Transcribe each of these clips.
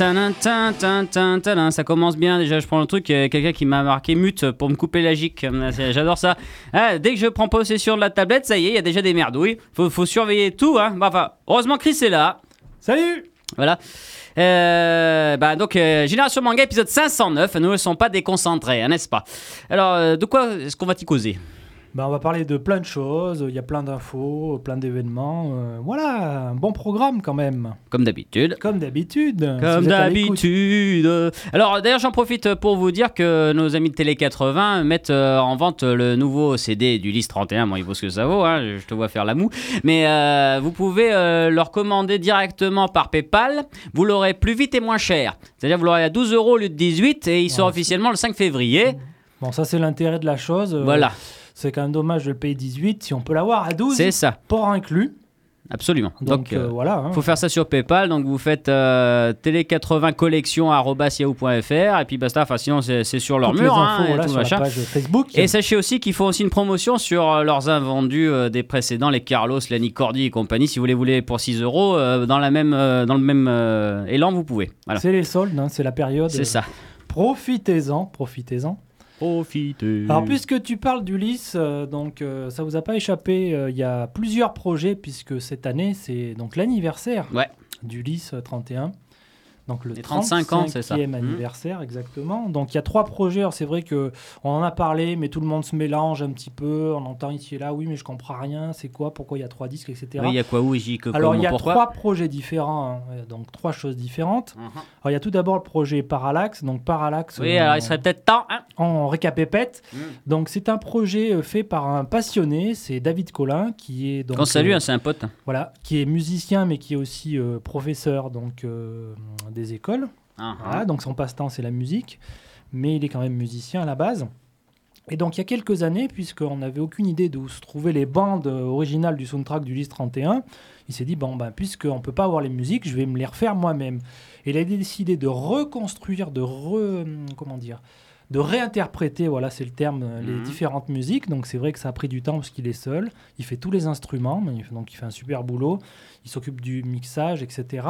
Ça commence bien déjà, je prends le truc, quelqu'un qui m'a marqué mute pour me couper la gique. J'adore ça. Dès que je prends possession de la tablette, ça y est, il y a déjà des merdouilles. Faut, faut surveiller tout. Hein. Enfin, heureusement Chris est là. Salut Voilà. Bah donc Génération Manga épisode 509, nous ne sommes pas déconcentrés, n'est-ce pas Alors de quoi est-ce qu'on va t'y causer bah, On va parler de plein de choses, il y a plein d'infos, plein d'événements. euh, voilà, un bon programme quand même. Comme d'habitude. Comme d'habitude. Comme d'habitude. Alors d'ailleurs j'en profite pour vous dire que nos amis de Télé 80 mettent euh, en vente le nouveau CD du Lys 31. Bon il vaut ce que ça vaut, hein, je te vois faire la moue. Mais euh, vous pouvez euh, leur commander directement par Paypal. Vous l'aurez plus vite et moins cher. C'est-à-dire vous l'aurez à 12 euros au lieu de 18 et il sort Ouais, officiellement le 5 février. Bon, ça c'est l'intérêt de la chose. euh, Voilà, C'est quand même dommage de le payer 18 si on peut l'avoir à 12, c'est ça, port inclus. absolument. Donc, Donc, euh, voilà. hein. faut faire ça sur PayPal, donc vous faites euh, télé80 collection et puis basta. Enfin, sinon c'est sur leur Toutes mur, les hein, infos et voilà, tout sur machin. la page Facebook. Et sachez aussi qu'ils font aussi une promotion sur euh, leurs invendus euh, des précédents, les Carlos, Lenny Cordy et compagnie. Si vous les voulez pour 6 euros, dans, la même, dans le même élan, vous pouvez. Voilà, C'est les soldes, hein, c'est la période. c'est ça. Profitez-en, profitez-en. Alors, puisque tu parles d'Ulysse, euh, donc euh, ça vous a pas échappé, euh, il y a plusieurs projets, puisque cette année, c'est donc l'anniversaire Ouais. d'Ulysse euh, 31. Donc le Les 35 ans, c'est ça. 35e Mhm. anniversaire, exactement. Donc il y a trois projets. Alors, C'est vrai que on en a parlé, mais tout le monde se mélange un petit peu. On entend ici et là, oui, mais je comprends rien. C'est quoi? Pourquoi il y a trois disques, etc. Oui, il y a quoi? Où, j'y que Alors il y a pourquoi? trois projets différents, hein, donc trois choses différentes. Alors il y a tout d'abord le projet Parallax. Donc Parallax, Oui, alors il serait peut-être temps. hein. en récapépète. Mhm. Donc c'est un projet euh, fait par un passionné, c'est David Collin qui est donc Qu'on salue, euh, hein, c'est un pote. voilà, qui est musicien mais qui est aussi euh, professeur donc euh, des écoles. Ah, Voilà, donc son passe-temps c'est la musique, mais il est quand même musicien à la base. Et donc il y a quelques années, puisqu'on n'avait aucune idée d'où se trouvaient les bandes originales du soundtrack du Lys 31, il s'est dit bon ben puisqu'on ne peut pas avoir les musiques, je vais me les refaire moi-même. Et il a décidé de reconstruire, de re, comment dire, de réinterpréter, voilà c'est le terme, les Mhm. différentes musiques. Donc c'est vrai que ça a pris du temps parce qu'il est seul. Il fait tous les instruments, donc il fait un super boulot. Il s'occupe du mixage, etc.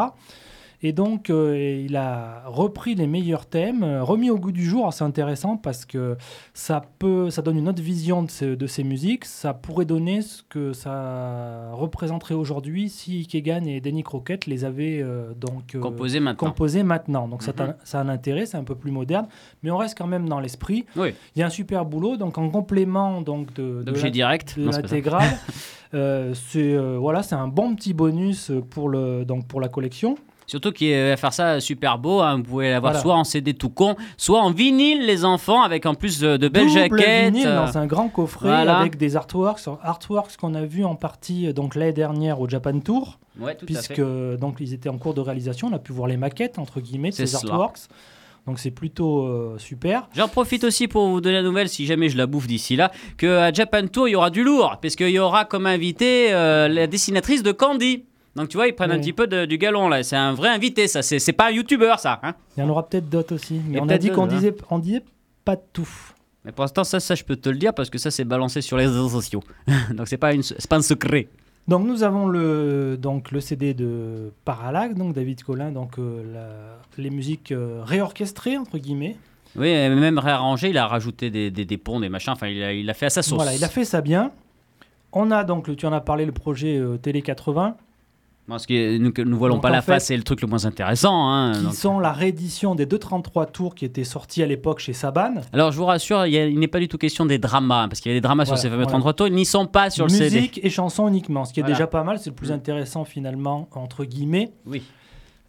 Et donc, euh, il a repris les meilleurs thèmes, euh, remis au goût du jour. C'est intéressant parce que ça peut, ça donne une autre vision de ces, de ces musiques. Ça pourrait donner ce que ça représenterait aujourd'hui si Kegan et Danny Crockett les avaient euh, donc euh, Composé maintenant. composés maintenant. Donc, ça, Mhm. a- ça a un intérêt, c'est un peu plus moderne, mais on reste quand même dans l'esprit. Oui. Il y a un super boulot. Donc, en complément donc de, de direct. l'intégrale. C'est voilà, un bon petit bonus pour le donc pour la collection. Surtout qu'il va faire ça super beau. hein. Vous pouvez l'avoir Voilà. soit en CD tout con, soit en vinyle, les enfants, avec en plus euh, de belles Double jaquettes. vinyle euh, dans un grand coffret voilà. avec des artworks, artworks qu'on a vu en partie euh, donc l'année dernière au Japan Tour, Ouais, tout à puisque fait. euh, donc ils étaient en cours de réalisation. On a pu voir les maquettes entre guillemets de ces cela. artworks. Donc c'est plutôt euh, super. J'en profite aussi pour vous donner la nouvelle, si jamais je la bouffe d'ici là, qu'à Japan Tour, il y aura du lourd, parce qu'il y aura comme invité euh, la dessinatrice de Candy. Donc tu vois, ils prennent un petit peu de- du galon là. C'est un vrai invité, ça. C'est pas un youtubeur, ça. hein. Il y en aura peut-être d'autres aussi, mais on a dit qu'on hein. disait on disait pas de tout. Mais pour l'instant, ça, ça, je peux te le dire, parce que ça, c'est balancé sur les réseaux sociaux. Donc c'est pas, une- pas un secret. Donc nous avons le, donc, le CD de Parallax, donc David Collin, donc euh, la- les musiques euh, réorchestrées entre guillemets. Oui, même réarrangé, il a rajouté des, des, des ponts, des machins. Enfin, il a, il a fait à sa sauce. Voilà, il a fait ça bien. On a donc, tu en as parlé, le projet euh, Télé 80, Parce que nous, voilons Donc, pas la fait, face, c'est le truc le moins intéressant. hein. qui Donc- sont la réédition des 233 tours qui étaient sortis à l'époque chez Saban. Alors, je vous rassure, il n'est pas du tout question des dramas, hein, parce qu'il y a des dramas sur ces fameux voilà. 33 tours, ils n'y sont pas sur le CD. Musique et chansons uniquement, ce qui est Voilà. déjà pas mal, c'est le plus Mm. intéressant finalement, entre guillemets. Oui.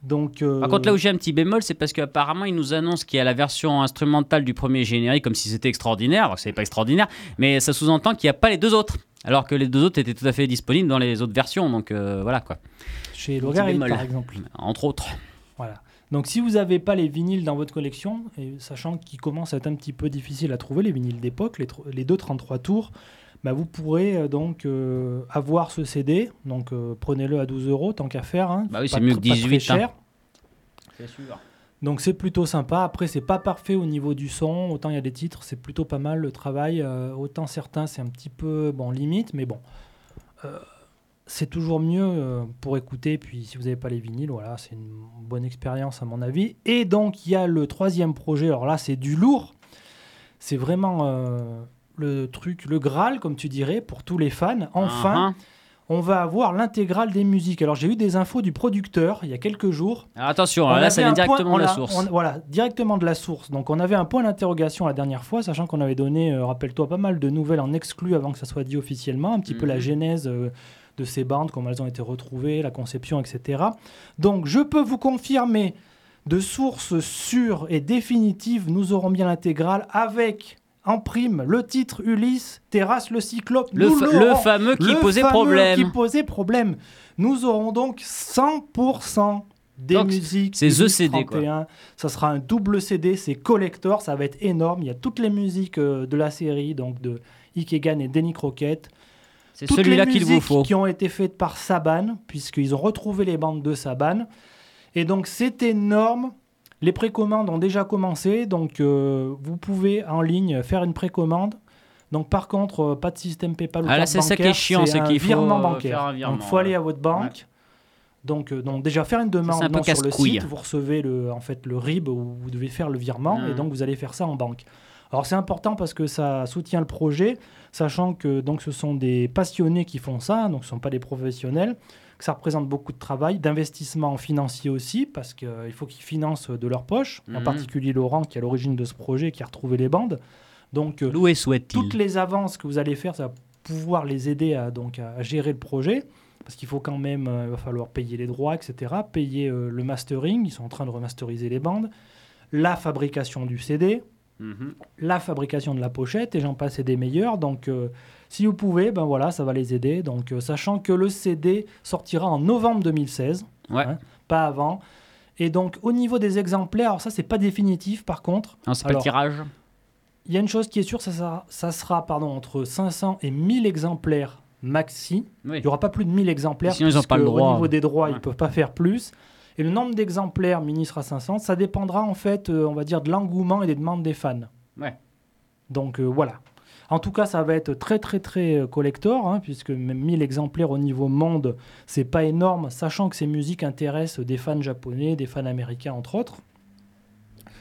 Donc, euh, Par contre, là où j'ai un petit bémol, c'est parce qu'apparemment, ils nous annoncent qu'il y a la version instrumentale du premier générique, comme si c'était extraordinaire. C'est pas extraordinaire, mais ça sous-entend qu'il n'y a pas les deux autres. Alors que les deux autres étaient tout à fait disponibles dans les autres versions. Donc euh, voilà quoi. chez par exemple. Entre autres. Voilà. Donc si vous n'avez pas les vinyles dans votre collection, et sachant qu'ils commencent à être un petit peu difficiles à trouver, les vinyles d'époque, les, les deux 33 tours, bah, vous pourrez euh, donc euh, avoir ce CD. Donc euh, prenez-le à 12 euros, tant qu'à faire. hein. Bah oui, c'est mieux que pas très 18, hein. cher. C'est sûr. Donc c'est plutôt sympa. Après, c'est pas parfait au niveau du son. Autant il y a des titres, c'est plutôt pas mal le travail. Euh, autant certains, c'est un petit peu bon limite, mais bon. Euh, c'est toujours mieux euh, pour écouter. Puis si vous n'avez pas les vinyles, voilà, c'est une bonne expérience à mon avis. Et donc il y a le troisième projet. Alors là, c'est du lourd. C'est vraiment le truc, le Graal, comme tu dirais, pour tous les fans. Enfin, Uh-huh. On va avoir l'intégrale des musiques. Alors j'ai eu des infos du producteur il y a quelques jours. Alors attention, On là ça vient point- directement de la source. on- voilà, directement de la source. Donc on avait un point d'interrogation la dernière fois, sachant qu'on avait donné, euh, rappelle-toi, pas mal de nouvelles en exclu avant que ça soit dit officiellement, un petit peu Mhm. la genèse euh, de ces bandes, comment elles ont été retrouvées, la conception, etc. Donc je peux vous confirmer, de sources sûres et définitives, nous aurons bien l'intégrale avec en prime le titre Ulysse, Terrasse le Cyclope. Le, fa- fameux qui Le posait fameux problème. Qui posait problème. Nous aurons donc 100% des Donc, musiques. c'est The CD, quoi. 31. Ça sera un double CD, c'est collector, ça va être énorme. Il y a toutes les musiques euh, de la série, donc de Ikegan et Denny Crockett. C'est celui-là qu'il vous faut. qui ont été faites par Saban, puisqu'ils ont retrouvé les bandes de Saban. Et donc c'est énorme. Les précommandes ont déjà commencé, donc euh, vous pouvez en ligne faire une précommande. Donc par contre, euh, pas de système PayPal ou Ah là, c'est ça qui est chiant, c'est qu'il faut, virement euh, bancaire. faire un virement, donc faut aller à votre banque. Donc, euh, donc déjà faire une demande un non, sur le site, vous recevez le, en fait le RIB où vous devez faire le virement et donc vous allez faire ça en banque. Alors c'est important parce que ça soutient le projet, sachant que donc ce sont des passionnés qui font ça, donc ce ne sont pas des professionnels, que ça représente beaucoup de travail, d'investissement financier aussi, parce qu'il faut qu'ils financent de leur poche, en Mhm. particulier Laurent qui est à l'origine de ce projet, qui a retrouvé les bandes. Donc euh, Loué toutes les avances que vous allez faire, ça va pouvoir les aider à, donc, à gérer le projet. Parce qu'il faut quand même, euh, il va falloir payer les droits, etc. Payer euh, le mastering, ils sont en train de remasteriser les bandes. La fabrication du CD, Mhm. la fabrication de la pochette, et j'en passe et des meilleurs. Donc, euh, si vous pouvez, ben voilà, ça va les aider. Donc, euh, sachant que le CD sortira en novembre 2016, Ouais. Hein, pas avant. Et donc, au niveau des exemplaires, alors ça, c'est pas définitif par contre. Non, c'est pas le tirage. Il y a une chose qui est sûre, ça sera, ça sera pardon, entre 500 et 1000 exemplaires maxi. Oui. Il n'y aura pas plus de 1000 exemplaires. Sinon, ils ont pas le puisque droit. Au niveau des droits, ils ne peuvent pas faire plus. Et le nombre d'exemplaires mini sera 500. Ça dépendra en fait, euh, on va dire, de l'engouement et des demandes des fans. Ouais. Donc euh, voilà. En tout cas, ça va être très très très euh, collector, hein, puisque même 1000 exemplaires au niveau monde, c'est pas énorme, sachant que ces musiques intéressent des fans japonais, des fans américains entre autres.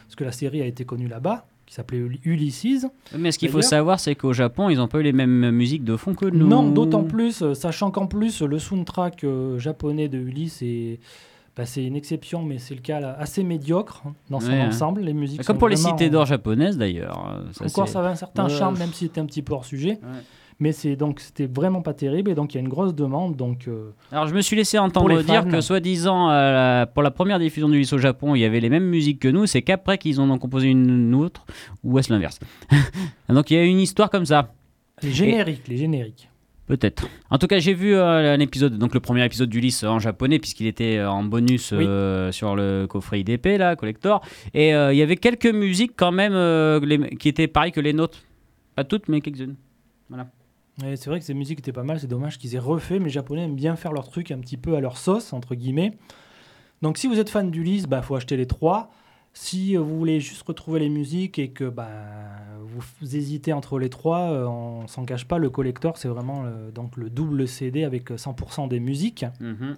Parce que la série a été connue là-bas, qui s'appelait Ul- Ulysses. Mais ce qu'il faut savoir, c'est qu'au Japon, ils n'ont pas eu les mêmes musiques de fond que nous. Non, d'autant plus, sachant qu'en plus, le soundtrack euh, japonais de Ulysse est. bah, c'est une exception, mais c'est le cas là, assez médiocre hein, dans son Ouais, hein. ensemble. Les musiques Comme sont pour les cités d'or japonaises d'ailleurs. Ça, Encore, ça avait un certain Ouais. charme, même si c'était un petit peu hors sujet. Ouais. Mais c'est donc c'était vraiment pas terrible et donc il y a une grosse demande. Donc euh, Alors je me suis laissé entendre dire fans. que soi-disant euh, pour la première diffusion du Ulysse au Japon, il y avait les mêmes musiques que nous, c'est qu'après qu'ils en ont composé une autre, ou est-ce l'inverse Donc il y a une histoire comme ça. les génériques, les génériques. Peut-être. En tout cas, j'ai vu euh, un épisode, donc le premier épisode d'Ulysse en japonais, puisqu'il était euh, en bonus euh, sur le coffret IDP, là, collector. Et euh, il y avait quelques musiques quand même euh, les- qui étaient pareilles que les nôtres. Pas toutes, mais quelques-unes. Et c'est vrai que ces musiques étaient pas mal. C'est dommage qu'ils aient refait, mais les Japonais aiment bien faire leur truc un petit peu à leur sauce entre guillemets. Donc si vous êtes fan d'Ulysse, bah faut acheter les trois. Si euh, vous voulez juste retrouver les musiques et que bah, vous, hésitez entre les trois, euh, on s'en cache pas, le collector c'est vraiment le, donc le double CD avec euh, 100% des musiques. Mhm.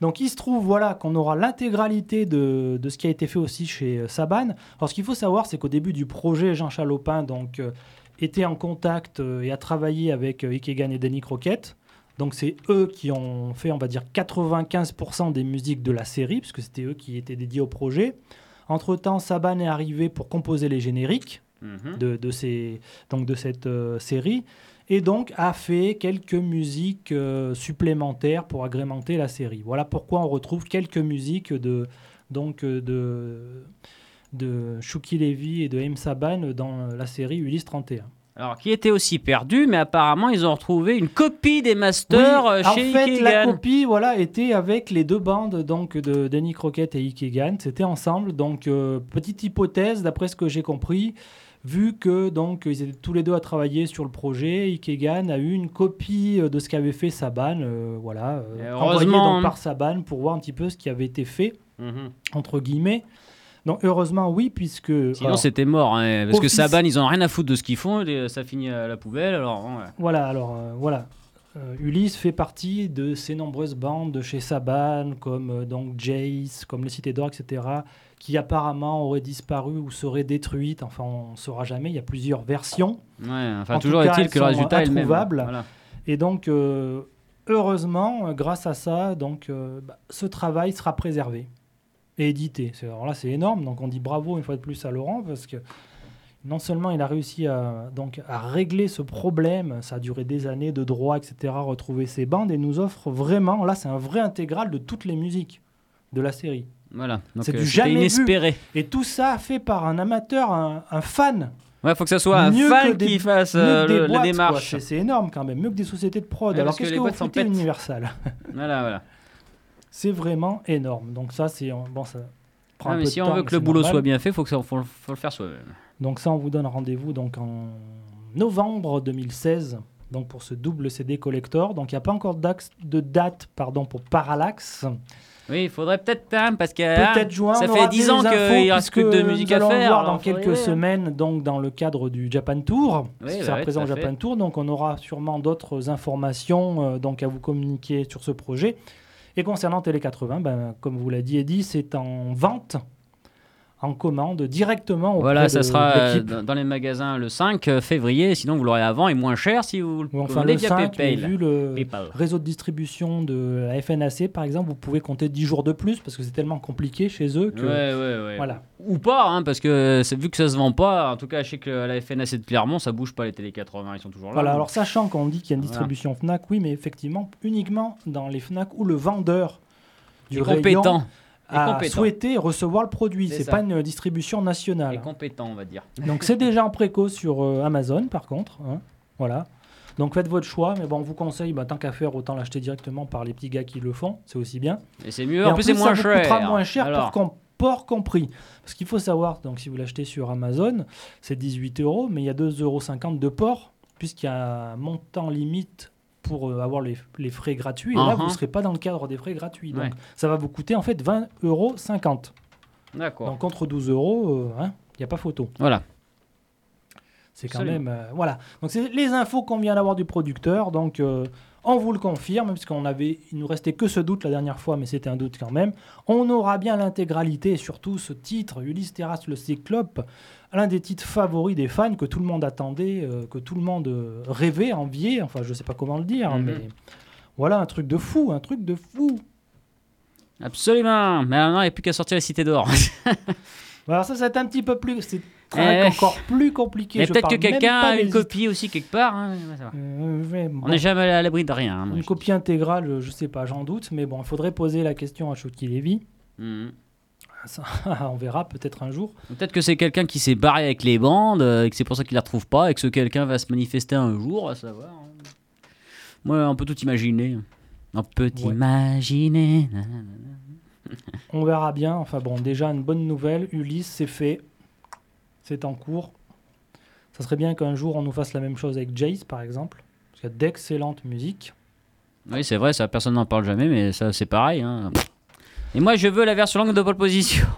Donc il se trouve voilà qu'on aura l'intégralité de, de ce qui a été fait aussi chez euh, Saban. Alors ce qu'il faut savoir c'est qu'au début du projet Jean Chalopin donc euh, était en contact euh, et a travaillé avec euh, Ikegan et Danny Crockett. Donc c'est eux qui ont fait on va dire 95% des musiques de la série puisque c'était eux qui étaient dédiés au projet. Entre-temps Saban est arrivé pour composer les génériques Mhm. de, de ces, donc de cette euh, série et donc a fait quelques musiques euh, supplémentaires pour agrémenter la série. Voilà pourquoi on retrouve quelques musiques de donc euh, de de Shuki Levy et de M Saban dans la série Ulysse 31. Alors, qui était aussi perdu, mais apparemment, ils ont retrouvé une copie des masters Oui, euh, en chez fait, la Ikegan. copie voilà, était avec les deux bandes donc, de Danny Crockett et Ikegan. C'était ensemble. Donc, euh, petite hypothèse, d'après ce que j'ai compris, vu que donc ils étaient tous les deux à travailler sur le projet, Ikegan a eu une copie euh, de ce qu'avait fait Saban, euh, voilà, euh, heureusement- donc par Saban pour voir un petit peu ce qui avait été fait Mhm. entre guillemets. Donc, heureusement, oui, puisque Sinon, c'était mort, hein, parce que Saban, ils ont rien à foutre de ce qu'ils font, et ça finit à la poubelle, alors ouais. Voilà, alors euh, voilà. Ulysse fait partie de ces nombreuses bandes de chez Saban, comme donc Jace, comme le Cité d'Or, etc., qui apparemment auraient disparu ou seraient détruites. Enfin, on ne saura jamais. Il y a plusieurs versions. Ouais, enfin, En toujours est-il que le résultat est le même. Voilà. Et donc, euh, heureusement, grâce à ça, donc, euh, bah, ce travail sera préservé et édité. Alors là, c'est énorme. Donc, on dit bravo une fois de plus à Laurent parce que non seulement il a réussi à, donc, à régler ce problème, ça a duré des années de droit, etc., retrouver ses bandes et nous offre vraiment, là, c'est un vrai intégral de toutes les musiques de la série. Voilà. C'est du euh, c'était jamais vu. inespéré. Et tout ça fait par un amateur, un, un fan. Ouais, faut que ça soit un fan des- qui fasse euh, le- la boîtes, quoi. démarche. C'est- énorme quand même, mieux que des sociétés de prod. Ouais, Alors parce que qu'est-ce les que vous foutez. Universal? Voilà, voilà. C'est vraiment énorme. Donc ça, c'est bon, ça prend Ah, un mais peu si de on temps, veut que le boulot normal. soit bien fait, faut que ça, faut, faut le faire soi-même. Donc ça, on vous donne rendez-vous donc en novembre 2016. Donc pour ce double CD collector. Donc il n'y a pas encore de date, de date pardon, pour Parallax. Oui, il faudrait peut-être hein, parce que hein, juin. ça fait aura 10 des ans qu'il reste que de musique à faire. voir dans quelques semaines, donc dans le cadre du Japan Tour. Oui, que bah ouais, fait. Japan Tour, donc on aura sûrement d'autres informations euh, donc à vous communiquer sur ce projet. Et concernant Télé 80, ben, comme vous l'a dit Eddy, c'est en vente, en commande directement Voilà, ça de sera euh, l'équipe. dans les magasins le 5 février. Sinon, vous l'aurez avant et moins cher si vous le enfin le via 5, mais PayPal. vu le PayPal. réseau de distribution de la FNAC, par exemple, vous pouvez compter 10 jours de plus parce que c'est tellement compliqué chez eux que... Ouais, ouais, ouais. Voilà. Ou pas, hein, parce que vu que ça se vend pas, en tout cas, je sais que la FNAC de Clermont, ça bouge pas les télé 80, ils sont toujours là. Voilà, donc. alors sachant qu'on dit qu'il y a une Voilà. distribution FNAC, oui, mais effectivement, uniquement dans les FNAC où le vendeur du rayon compétent. Et compétent. souhaité recevoir le produit. C'est ça. pas une distribution Et nationale. compétent, on va dire. Donc c'est déjà en préco sur euh, Amazon, par contre. hein. Voilà. Donc faites votre choix, mais bon, on vous conseille, bah, tant qu'à faire, autant l'acheter directement par les petits gars qui le font, c'est aussi bien. Et c'est mieux, Et en plus, c'est moins ça cher. coûtera moins cher Alors, pour, port compris. Parce qu'il faut savoir, donc si vous l'achetez sur Amazon, c'est 18 euros, mais il y a 2,50 euros de port, puisqu'il y a un montant limite pour euh, avoir les, les frais gratuits. Et là, Uh-huh. vous ne serez pas dans le cadre des frais gratuits. Donc Ouais. ça va vous coûter en fait 20,50 euros. D'accord. Donc contre 12 euros, il n'y a pas photo. Voilà. C'est quand Absolument. même. euh, voilà. Donc, c'est les infos qu'on vient d'avoir du producteur. Donc, euh, on vous le confirme, puisqu'on avait. Il nous restait que ce doute la dernière fois, mais c'était un doute quand même. On aura bien l'intégralité, et surtout ce titre, Ulysse Terrasse le Cyclope, l'un des titres favoris des fans que tout le monde attendait, euh, que tout le monde euh, rêvait, enviait. Enfin, je sais pas comment le dire, Mhm. mais. Voilà, un truc de fou, un truc de fou. Absolument. Mais maintenant, il n'y a plus qu'à sortir les cités d'or. Alors ça, c'est un petit peu plus... Eh. encore plus compliqué. Mais peut-être que quelqu'un a une copie aussi quelque part. hein. Euh, On bon. n'est jamais à l'abri de rien. hein, Une copie intégrale, je sais pas, j'en doute, mais bon, il faudrait poser la question à Shoki Levy. Mhm. Ça, on verra peut-être un jour. Peut-être que c'est quelqu'un qui s'est barré avec les bandes euh, et que c'est pour ça qu'il la retrouve pas et que ce quelqu'un va se manifester un jour, à savoir. hein. Moi, on peut tout imaginer. On peut Ouais. imaginer. On verra bien. Enfin bon, déjà une bonne nouvelle, Ulysse, c'est fait. C'est en cours. Ça serait bien qu'un jour on nous fasse la même chose avec Jace, par exemple. Parce qu'il y a d'excellentes musiques. Oui, c'est vrai, ça personne n'en parle jamais, mais ça c'est pareil. hein. Et moi, je veux la version longue de pole position.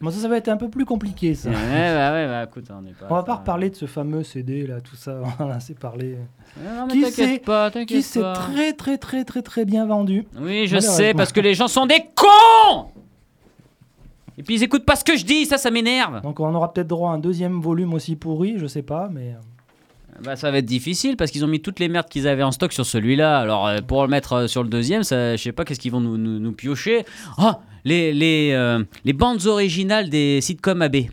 Bon, ça, ça va être un peu plus compliqué, ça. ouais, bah, ouais, bah, écoute, on n'est pas. On va pas reparler de ce fameux CD, là, tout ça. On a assez parlé. Non, mais Qui s'est très, très, très, très, très bien vendu. Oui, je sais, parce que les gens sont des cons Et puis ils écoutent pas ce que je dis, ça, ça m'énerve. Donc on aura peut-être droit à un deuxième volume aussi pourri, je sais pas, mais. euh, Bah, ça va être difficile parce qu'ils ont mis toutes les merdes qu'ils avaient en stock sur celui-là. Alors euh, pour le mettre euh, sur le deuxième, ça, je sais pas qu'est-ce qu'ils vont nous, nous, nous piocher. Ah, les, les, euh, les bandes originales des sitcoms AB. alors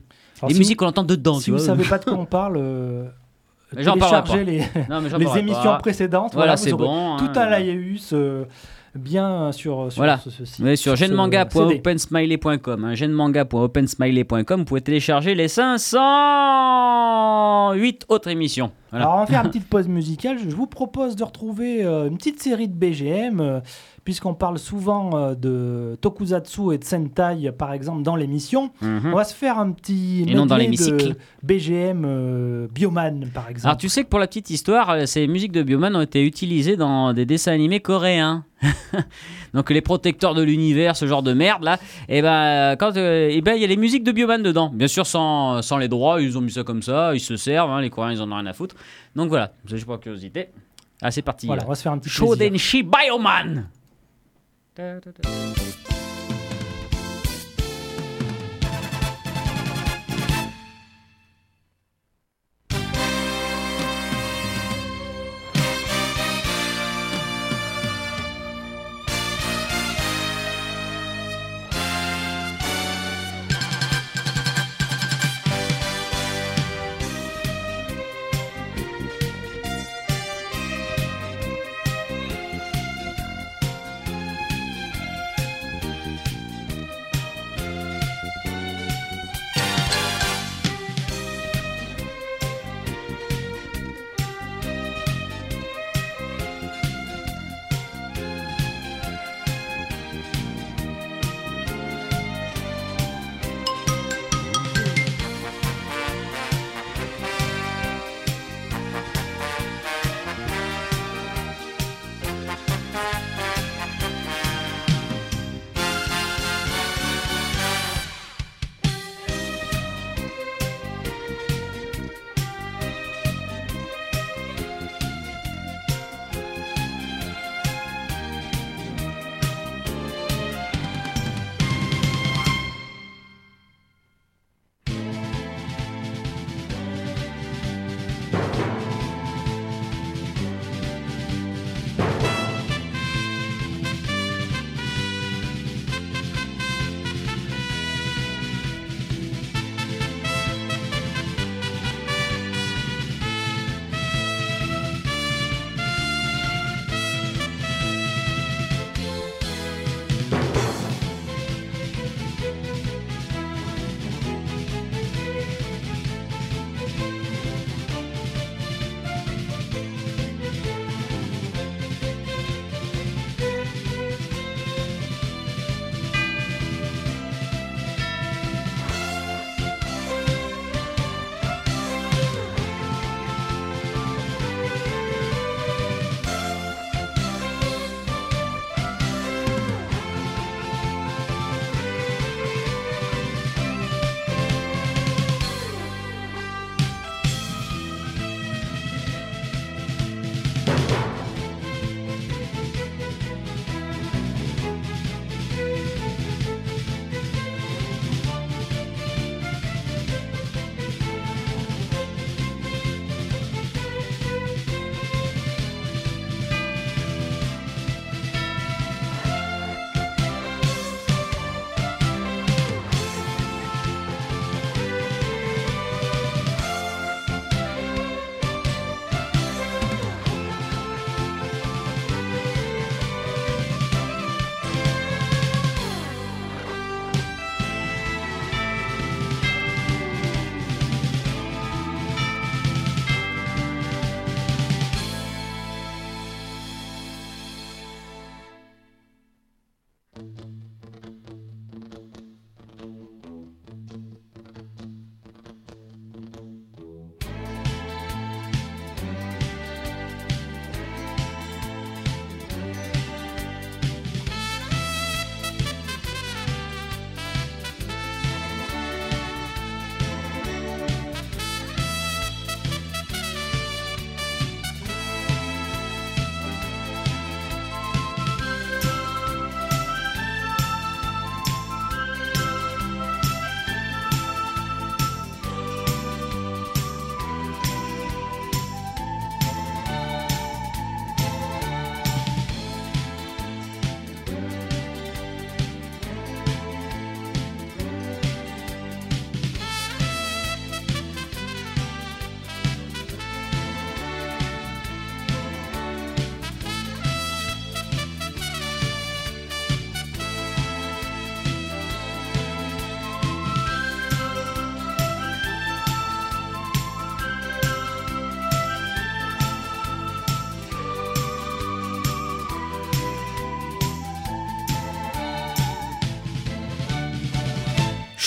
les si musiques qu'on entend dedans. Si tu vous vois. savez pas de quoi on parle, téléchargez les, Non, les émissions pas. précédentes. Voilà, c'est bon. Tout hein. un laïus bien sur, sur Voilà. ce, ce site. Oui, sur genmanga.opensmiley.com. Hein, genmanga.opensmiley.com, vous pouvez télécharger les 508 autres émissions. Voilà. Alors on va faire une petite pause musicale. Je vous propose de retrouver euh, une petite série de BGM, euh, puisqu'on parle souvent euh, de Tokusatsu et de Sentai, par exemple, dans l'émission. Mhm. On va se faire un petit Et non dans l'hémicycle. de BGM Bioman, par exemple. Alors tu sais que pour la petite histoire, ces musiques de Bioman ont été utilisées dans des dessins animés coréens. Donc les protecteurs de l'univers, ce genre de merde là, et ben euh, quand euh, eh ben il y a les musiques de Bioman dedans. Bien sûr sans, sans les droits, ils ont mis ça comme ça, ils se servent, hein, les Coréens ils en ont rien à foutre. Donc voilà, c'est juste pour curiosité. Ah, c'est parti. Voilà, on va se faire un petit plaisir. Shodenshi Bioman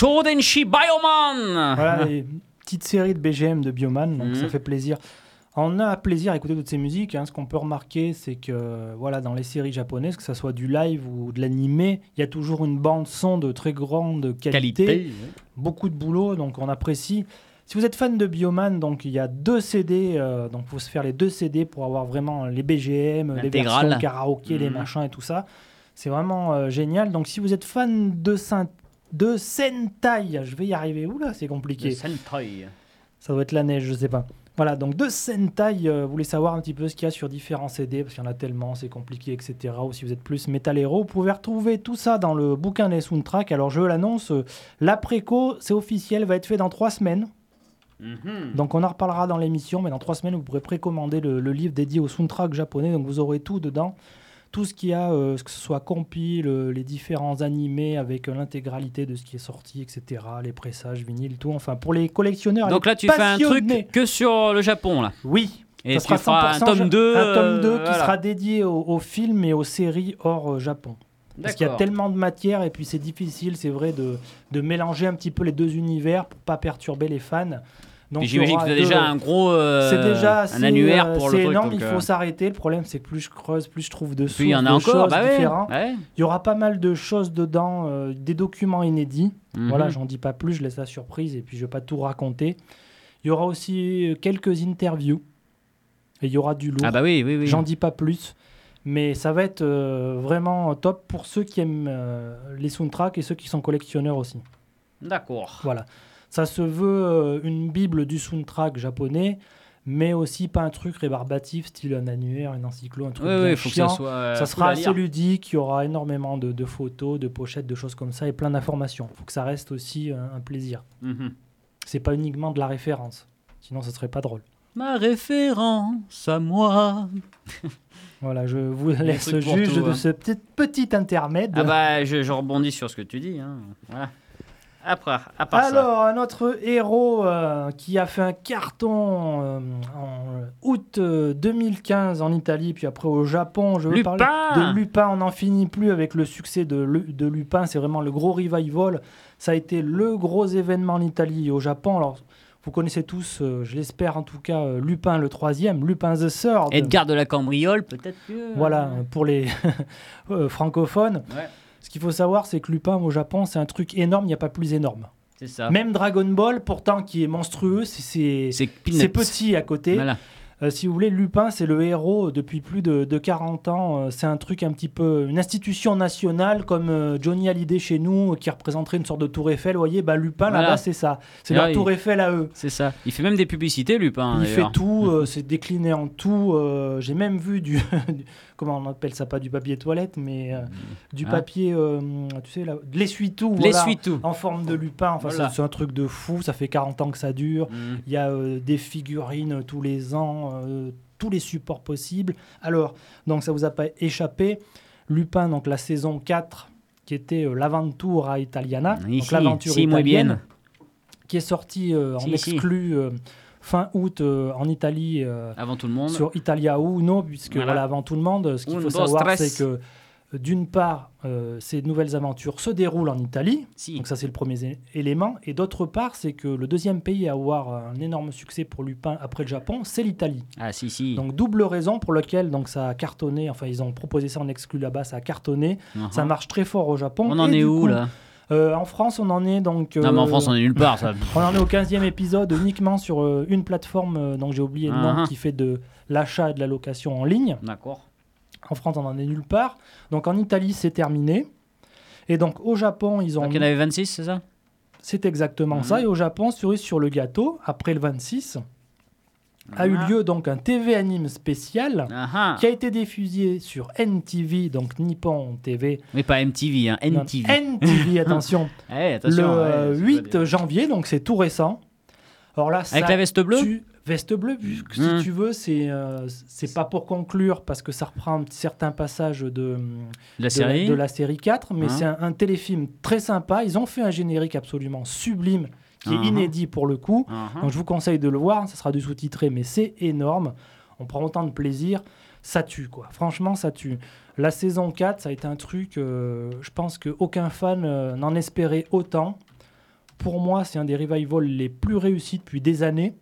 Shodenshi Bioman Voilà, petite série de BGM de Bioman, donc Mhm. ça fait plaisir. On a plaisir à écouter toutes ces musiques. hein. Ce qu'on peut remarquer, c'est que voilà, dans les séries japonaises, que ce soit du live ou de l'animé, il y a toujours une bande son de très grande qualité, Qualité. beaucoup de boulot, donc on apprécie. Si vous êtes fan de Bioman, donc il y a deux CD, euh, donc faut se faire les deux CD pour avoir vraiment les BGM, les versions karaoké, les Mhm. machins et tout ça. C'est vraiment euh, génial. Donc si vous êtes fan de, Saint- de Sentai, je vais y arriver. Oula, c'est compliqué. Le Sentai. Ça doit être la neige, je sais pas. Voilà, donc de Sentai, euh, vous voulez savoir un petit peu ce qu'il y a sur différents CD, parce qu'il y en a tellement, c'est compliqué, etc. Ou si vous êtes plus métal héros, vous pouvez retrouver tout ça dans le bouquin des soundtracks. Alors je l'annonce, euh, l'après-co, c'est officiel, va être fait dans trois semaines. Mhm. Donc on en reparlera dans l'émission, mais dans trois semaines, vous pourrez précommander le, le livre dédié au soundtrack japonais. Donc vous aurez tout dedans. Tout ce qu'il y a, euh, que ce soit compil, euh, les différents animés avec euh, l'intégralité de ce qui est sorti, etc. Les pressages, vinyles, tout. Enfin, pour les collectionneurs. Donc les là, tu fais un truc que sur le Japon, là. Oui. Et ça tu feras un 100% tome ja- 2. Un tome 2 euh, qui voilà. sera dédié aux, films et aux séries hors Japon. Parce qu'il y a tellement de matière et puis c'est difficile, c'est vrai, de, de mélanger un petit peu les deux univers pour pas perturber les fans. J'imagine que tu as deux- déjà un gros. euh, c'est déjà un annuaire euh, pour c'est le truc. énorme, donc, il euh, faut s'arrêter. Le problème, c'est que plus je creuse, plus je trouve de Puis il y en a encore. Bah ouais. Il y aura pas mal de choses dedans, euh, des documents inédits. Mhm. Voilà, j'en dis pas plus, je laisse la surprise et puis je vais pas tout raconter. Il y aura aussi euh, quelques interviews et il y aura du lourd. Ah bah oui, oui, oui. J'en dis pas plus. Mais ça va être euh, vraiment top pour ceux qui aiment euh, les soundtracks et ceux qui sont collectionneurs aussi. D'accord. Voilà. Ça se veut euh, une bible du soundtrack japonais, mais aussi pas un truc rébarbatif, style un annuaire, une encyclo, un truc Oui, bien oui, il faut que ça chiant. soit. euh, Ça sera assez ludique, il y aura énormément de, de photos, de pochettes, de choses comme ça et plein d'informations. Il faut que ça reste aussi euh, un plaisir. Mhm. C'est pas uniquement de la référence, sinon ce serait pas drôle. Ma référence à moi. Voilà, je vous laisse juge tout, de hein. ce petit, petit intermède. Ah bah, je, je rebondis sur ce que tu dis. Hein. Voilà. Après, à part ça. Alors, un autre héros euh, qui a fait un carton euh, en août euh, 2015 en Italie, puis après au Japon, je veux Lupin parler de Lupin. On n'en finit plus avec le succès de, Lu- de Lupin. C'est vraiment le gros revival. Ça a été le gros événement en Italie et au Japon. Alors, vous connaissez tous, euh, je l'espère en tout cas, euh, Lupin le troisième, Lupin the Third. Edgar de la Cambriole, peut-être que. Voilà, euh, pour les euh, francophones. Ouais, Ce qu'il faut savoir, c'est que Lupin au Japon, c'est un truc énorme, il n'y a pas plus énorme. c'est ça. Même Dragon Ball, pourtant qui est monstrueux, c'est- petit à côté. Voilà. Euh, si vous voulez, Lupin, c'est le héros depuis plus de, de 40 ans. Euh, c'est un truc un petit peu, une institution nationale comme euh, Johnny Hallyday chez nous, qui représenterait une sorte de tour Eiffel. Vous voyez, bah, Lupin, Voilà. là-bas, c'est ça. C'est leur tour Eiffel à eux. C'est ça. Il fait même des publicités, Lupin. Il fait tout, c'est décliné en tout. J'ai même vu du- comment on appelle ça, pas du papier toilette, mais euh, du Ah. papier, euh, tu sais, là, de l'essuie-tout. Les voilà. En forme de Lupin. Enfin, Voilà. c'est- un truc de fou. Ça fait 40 ans que ça dure. Mhm. Il y a euh, des figurines tous les ans, tous les supports possibles. Alors, donc ça vous a pas échappé. Lupin, donc la saison 4, qui était l'Aventura Italiana, donc l'aventure si, italienne, qui est sortie en Si, exclu fin août euh, en Italie euh, Avant tout le monde. sur Italia Uno, puisque Voilà. voilà. avant tout le monde, ce qu'il faut savoir, c'est que d'une part, euh, ces nouvelles aventures se déroulent en Italie, Si. donc ça c'est le premier élément. Et d'autre part, c'est que le deuxième pays à avoir un énorme succès pour Lupin après le Japon, c'est l'Italie. Ah, si, si. Donc double raison pour laquelle donc ça a cartonné. Enfin ils ont proposé ça en exclu là-bas, ça a cartonné. Uh-huh. Ça marche très fort au Japon. On en est où coup, là? Euh, En France, on en est donc. Non, mais en euh, France, on est nulle part. Ça. on en est au 15e épisode uniquement sur euh, une plateforme, euh, donc j'ai oublié le nom, Uh-huh. qui fait de l'achat et de la location en ligne. D'accord. En France, on en est nulle part. Donc en Italie, c'est terminé. Et donc au Japon, ils ont. Donc il y en avait 26, c'est ça? C'est exactement Mhm. ça. Et au Japon, cerise sur le gâteau, après le 26, a eu Ah. lieu donc un TV anime spécial qui a été diffusé sur NTV, donc Nippon TV. Mais pas MTV, hein. Non, NTV. NTV, attention. Eh, le attention. euh, ouais, c'est 8 pas des- janvier, donc c'est tout récent. Alors là, Avec ça la veste bleue tue- Veste bleue, vu que si tu veux, c'est euh, c'est pas pour conclure parce que ça reprend certains passages de, La de, série de la série 4, mais Hein. c'est un, un téléfilm très sympa. Ils ont fait un générique absolument sublime qui est inédit pour le coup. Uh-huh. Donc je vous conseille de le voir, ça sera du sous-titré, mais c'est énorme. On prend autant de plaisir, ça tue quoi. Franchement, ça tue. La saison 4, ça a été un truc, euh, je pense qu'aucun fan euh, n'en espérait autant. Pour moi, c'est un des revivals les plus réussis depuis des années.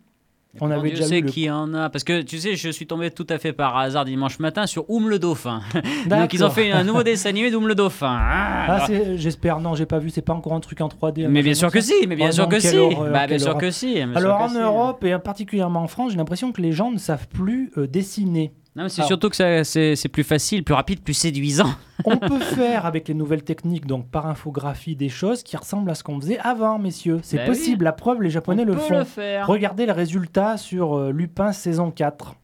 On avait je déjà sais eu le- qui en a. Parce que tu sais, je suis tombé tout à fait par hasard dimanche matin sur Oum le Dauphin. Donc ils ont fait un nouveau dessin animé d'Oum le Dauphin. Ah, Ah, j'espère, non, j'ai pas vu, c'est pas encore un truc en 3D. mais bien sûr que si, mais bien Oh sûr non, que si. horreur, bah, bien sûr horreur. que si. Alors en. Europe et particulièrement en France, j'ai l'impression que les gens ne savent plus euh, dessiner. Non, mais c'est Alors- surtout que ça- c'est c'est plus facile, plus rapide, plus séduisant. On peut faire avec les nouvelles techniques, donc par infographie, des choses qui ressemblent à ce qu'on faisait avant, messieurs. C'est Bah oui. possible, la preuve, les Japonais On le peut font. le faire. Regardez le résultat sur euh, Lupin saison 4.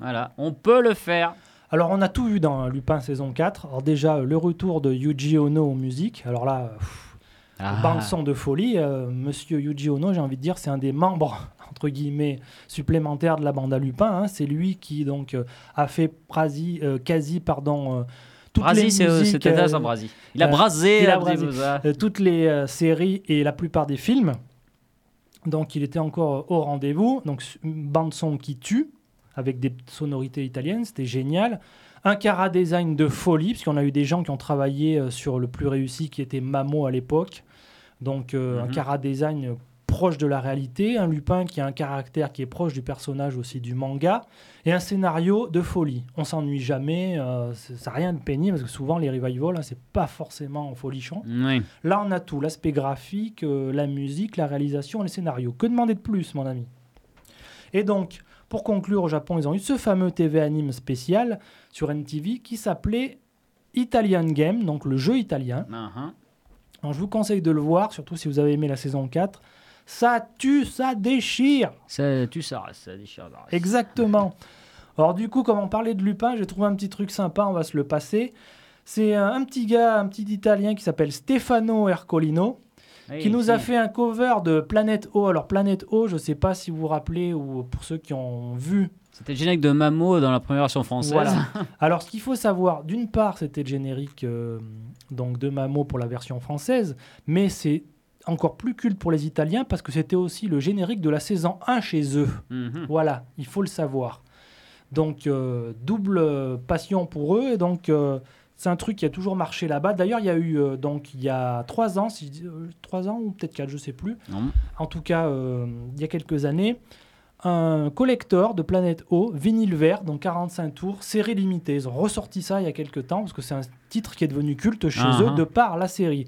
Voilà, on peut le faire. Alors on a tout vu dans euh, Lupin saison 4. Alors déjà, euh, le retour de Yuji Ono aux musiques. Alors là, pff, Ah. bande son de folie. Euh, Monsieur Yuji Ono, j'ai envie de dire, c'est un des membres entre guillemets supplémentaires de la bande à Lupin. hein. C'est lui qui donc euh, a fait prasi, euh, quasi pardon. euh, toutes Brasi, les c'est musiques, c'était euh, Brasi. Il a euh, brasé. il a brasé. euh, toutes les euh, séries et la plupart des films. Donc il était encore au rendez-vous. Donc une bande son qui tue avec des sonorités italiennes, c'était génial. Un cara design de folie, puisqu'on a eu des gens qui ont travaillé euh, sur le plus réussi qui était Mamo à l'époque. Donc euh, un Mhm. cara design proche de la réalité, un Lupin qui a un caractère qui est proche du personnage aussi du manga, et un scénario de folie. On s'ennuie jamais, euh, ça n'a rien de pénible, parce que souvent les revivals, hein, c'est pas forcément folichon. Oui. Là, on a tout l'aspect graphique, euh, la musique, la réalisation les scénarios. Que demander de plus, mon ami? Et donc, pour conclure, au Japon, ils ont eu ce fameux TV anime spécial sur NTV qui s'appelait Italian Game, donc le jeu italien. Alors, je vous conseille de le voir, surtout si vous avez aimé la saison 4. Ça tue, ça déchire Ça, tu ça reste, ça déchire. ça reste. Exactement. Alors du coup, comme on parlait de Lupin, j'ai trouvé un petit truc sympa, on va se le passer. C'est un, un petit gars, un petit Italien qui s'appelle Stefano Ercolino, Oui, qui nous a fait un cover de Planète O. Alors Planète O, je ne sais pas si vous vous rappelez, ou pour ceux qui ont vu. C'était le générique de Mamo dans la première version française. Voilà. Alors ce qu'il faut savoir, d'une part, c'était le générique euh, donc de Mamo pour la version française, mais c'est encore plus culte pour les Italiens parce que c'était aussi le générique de la saison 1 chez eux. Mhm. Voilà, il faut le savoir. Donc, euh, double passion pour eux. Et donc, euh, c'est un truc qui a toujours marché là-bas. D'ailleurs, il y a eu, euh, donc, il y a trois ans, si je dis- trois ans ou peut-être quatre, je sais plus. En tout cas, il y a quelques années, un collector de Planète O, vinyle vert, donc 45 tours, série limitée. Ils ont ressorti ça il y a quelques temps parce que c'est un titre qui est devenu culte chez Ah, eux ah. de par la série.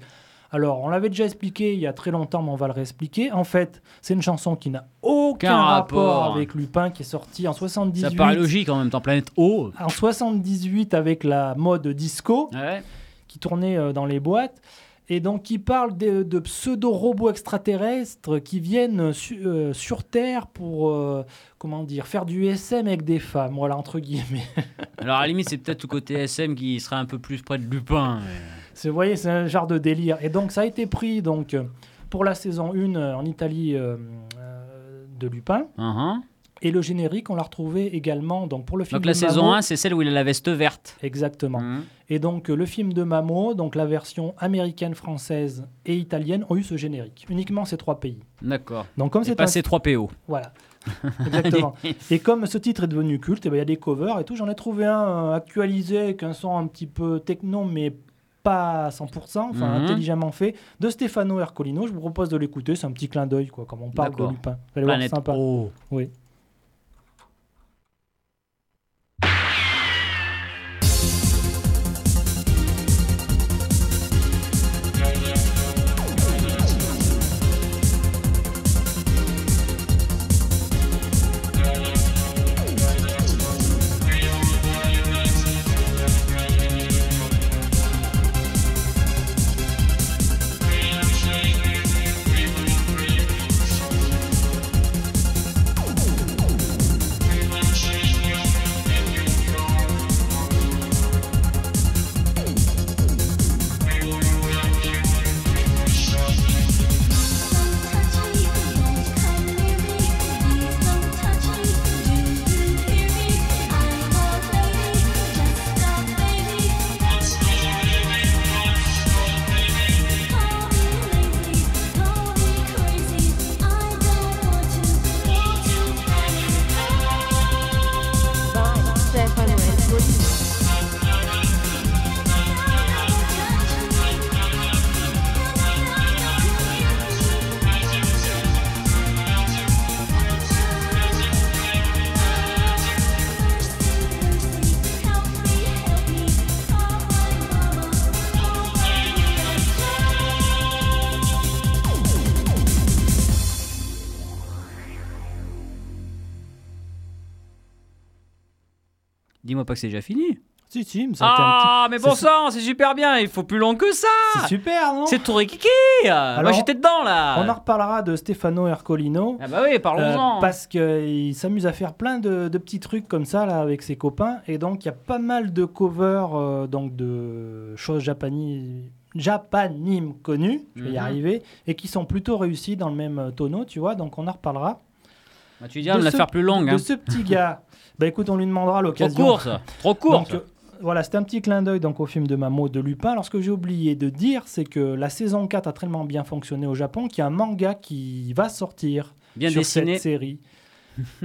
Alors, on l'avait déjà expliqué il y a très longtemps, mais on va le réexpliquer. En fait, c'est une chanson qui n'a aucun rapport, rapport. avec Lupin, qui est sorti en 78. Ça paraît logique en même temps, Planète O. En 78 avec la mode disco Ouais. qui tournait euh, dans les boîtes. Et donc, qui parle de, de pseudo-robots extraterrestres qui viennent su- euh, sur Terre pour, euh, comment dire, faire du SM avec des femmes, voilà, entre guillemets. Alors à la limite, c'est peut-être tout côté SM qui serait un peu plus près de Lupin. mais- vous voyez, c'est un genre de délire. Et donc, ça a été pris donc, pour la saison 1 euh, en Italie euh, euh, de Lupin. Uh-huh. Et le générique, on l'a retrouvé également donc, pour le film Donc la saison Mamo. 1, c'est celle où il a la veste verte. Exactement. Mhm. Et donc, le film de Mamo, donc la version américaine, française et italienne, ont eu ce générique. Uniquement ces trois pays. D'accord. Donc, comme C'est c'est un... passé 3 PO. Voilà. Exactement. et comme ce titre est devenu culte, eh ben, il y a des covers et tout. J'en ai trouvé un euh, actualisé avec un son un petit peu techno, mais pas à 100%, enfin Mhm. intelligemment fait, de Stefano Ercolino. Je vous propose de l'écouter. C'est un petit clin d'œil, quoi, comme on parle de. Lupin. Planète sympa. O. Oui. Pas que c'est déjà fini. Si, si, mais ça a été un Ah, mais bon sang, c'est super bien. Il faut plus long que ça. C'est super, non C'est tout Rikiki. Moi, j'étais dedans là. On en reparlera de Stefano Ercolino. Ah bah oui, parlons-en. Euh, parce qu'il s'amuse à faire plein de, de petits trucs comme ça là avec ses copains et donc il y a pas mal de covers euh, donc de choses japani- japanimes connues, je vais y Mhm. arriver, et qui sont plutôt réussis dans le même euh, tonneau, tu vois, donc on en reparlera. Bah, tu diras de de la ce- faire plus longue. De Hein. ce petit gars, bah écoute, on lui demandera Trop l'occasion. court ça. Trop court. Donc, euh, voilà, c'était un petit clin d'œil donc au film de Mamo de Lupin. Alors ce que j'ai oublié de dire, c'est que la saison 4 a tellement bien fonctionné au Japon qu'il y a un manga qui va sortir Bien sur dessiné. cette série.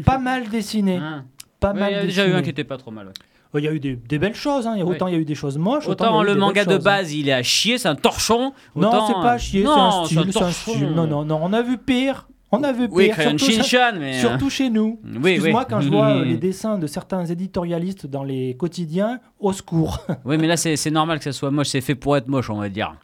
pas mal dessiné. Hein. Pas Ouais, mal il y a déjà eu dessiné. un qui était pas trop mal. ouais. Oh, Il y a eu des, des belles choses, hein. Autant il y a eu des choses moches, autant, le manga de hein. base, il est à chier, c'est un torchon. Non, Autant, c'est pas à euh, chier, c'est non, un style, c'est un torchon. style. Non, non, non, on a vu pire. On a vu Oui, pire. Surtout, mais. euh, surtout chez nous. Oui, Excuse-moi, oui. quand je vois euh, les dessins de certains éditorialistes dans les quotidiens, au secours. Oui, mais là, c'est normal que ça soit moche. C'est fait pour être moche, on va dire.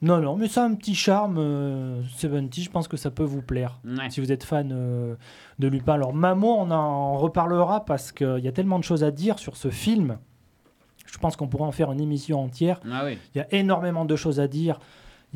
non, non, mais ça a un petit charme euh, 70, je pense que ça peut vous plaire. Ouais. Si vous êtes fan euh, de Lupin. Alors, Mamo, on en reparlera parce qu'il y a tellement de choses à dire sur ce film. Je pense qu'on pourra en faire une émission entière. Ah oui. Il y a énormément de choses à dire.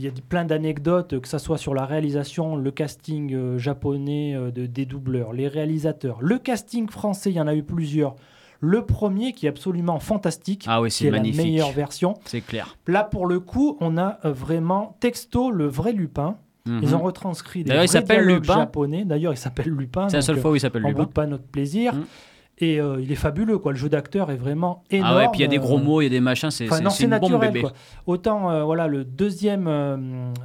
Il y a plein d'anecdotes, que ce soit sur la réalisation, le casting euh, japonais euh, de, des doubleurs, les réalisateurs. Le casting français, il y en a eu plusieurs. Le premier qui est absolument fantastique, Ah oui, qui est magnifique. la meilleure version. C'est clair. Là, pour le coup, on a euh, vraiment texto le vrai Lupin. Ils Mhm. ont retranscrit des D'ailleurs, il s'appelle Lupin. japonais. D'ailleurs, il s'appelle Lupin. C'est la seule fois où il s'appelle on Lupin. boude pas notre plaisir. Mhm. Et euh, il est fabuleux, quoi. Le jeu d'acteur est vraiment énorme. Ah ouais, puis il y a des gros euh, mots, il y a des machins, c'est Enfin, c'est- une bombe bébé. Quoi. Autant, euh, voilà, le deuxième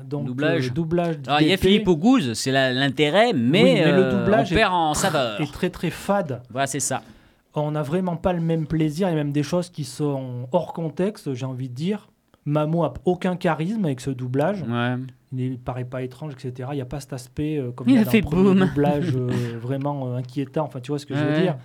donc, Doublage. doublage Alors il y a Philippe Auguste, c'est l'intérêt, mais, Oui, mais le doublage on perd en saveur. est très très fade. Voilà, c'est ça. On n'a vraiment pas le même plaisir. Il y a même des choses qui sont hors contexte, j'ai envie de dire. Mamo a aucun charisme avec ce doublage. Ouais. Il ne paraît pas étrange, etc. Il n'y a pas cet aspect euh, comme Il il a dans le doublage euh, vraiment euh, inquiétant. Enfin, tu vois ce que je veux dire?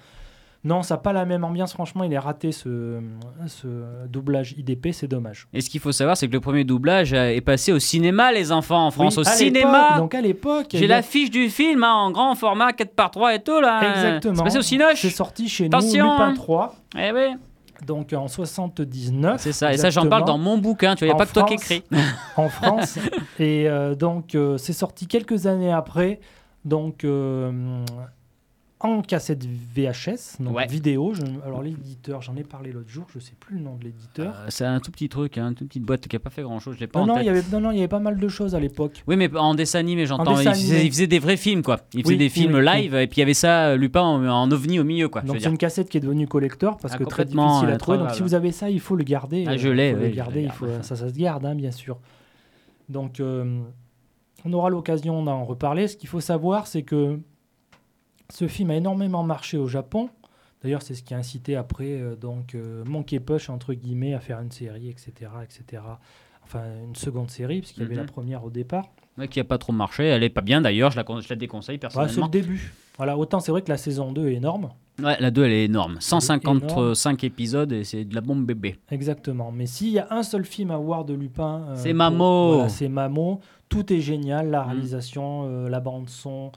Non, ça n'a pas la même ambiance. Franchement, il est raté ce, ce doublage IDP. C'est dommage. Et ce qu'il faut savoir, c'est que le premier doublage est passé au cinéma, les enfants, en France. Oui, au cinéma Donc à l'époque, J'ai l'affiche du film hein, en grand format 4 par 3 et tout là. Exactement. C'est passé au Cinoche. C'est sorti chez Attention, nous, Lupin hein. 3, Eh oui, donc en 79. c'est ça. Et ça, j'en parle dans mon bouquin. Tu vois, il n'y a En pas que toi qui écris. en France. et euh, donc, euh, c'est sorti quelques années après. Donc, euh, en cassette VHS, donc Ouais. vidéo. Je- alors, l'éditeur, j'en ai parlé l'autre jour, je sais plus le nom de l'éditeur. Euh, c'est un tout petit truc, hein, une toute petite boîte qui n'a pas fait grand chose. Je l'ai pas non, en non, tête. il y avait, non, non, il y avait pas mal de choses à l'époque. Oui, mais en dessin animé, j'entends. Il, il faisait des vrais films, quoi. Il faisait Oui, des films oui, live, et puis il y avait ça, euh, Lupin en, en ovni au milieu, quoi. Donc, c'est une cassette qui est devenue collector parce Ah, que très difficile à euh, trouver. Donc, si vous avez ça, il faut le garder. Ah, je l'ai, il faut oui, le je garder. il faut, ça, ça se garde, hein, bien sûr. Donc, euh, on aura l'occasion d'en reparler. Ce qu'il faut savoir, c'est que ce film a énormément marché au Japon. D'ailleurs, c'est ce qui a incité après euh, donc euh, Monkey Push entre guillemets à faire une série, etc., etc. Enfin, une seconde série puisqu'il y avait Mhm. la première au départ. Ouais, qui a pas trop marché. Elle est pas bien d'ailleurs. Je la, con- je la déconseille Voilà, c'est personnellement. le début. Voilà, autant c'est vrai que la saison 2 est énorme, Ouais, la 2, elle est énorme. énorme. 155 épisodes et c'est de la bombe bébé. exactement. Mais s'il y a un seul film à voir de Lupin, euh, C'est Mamo. voilà, c'est Mamo. Tout est génial, la Mhm. réalisation, euh, la bande son,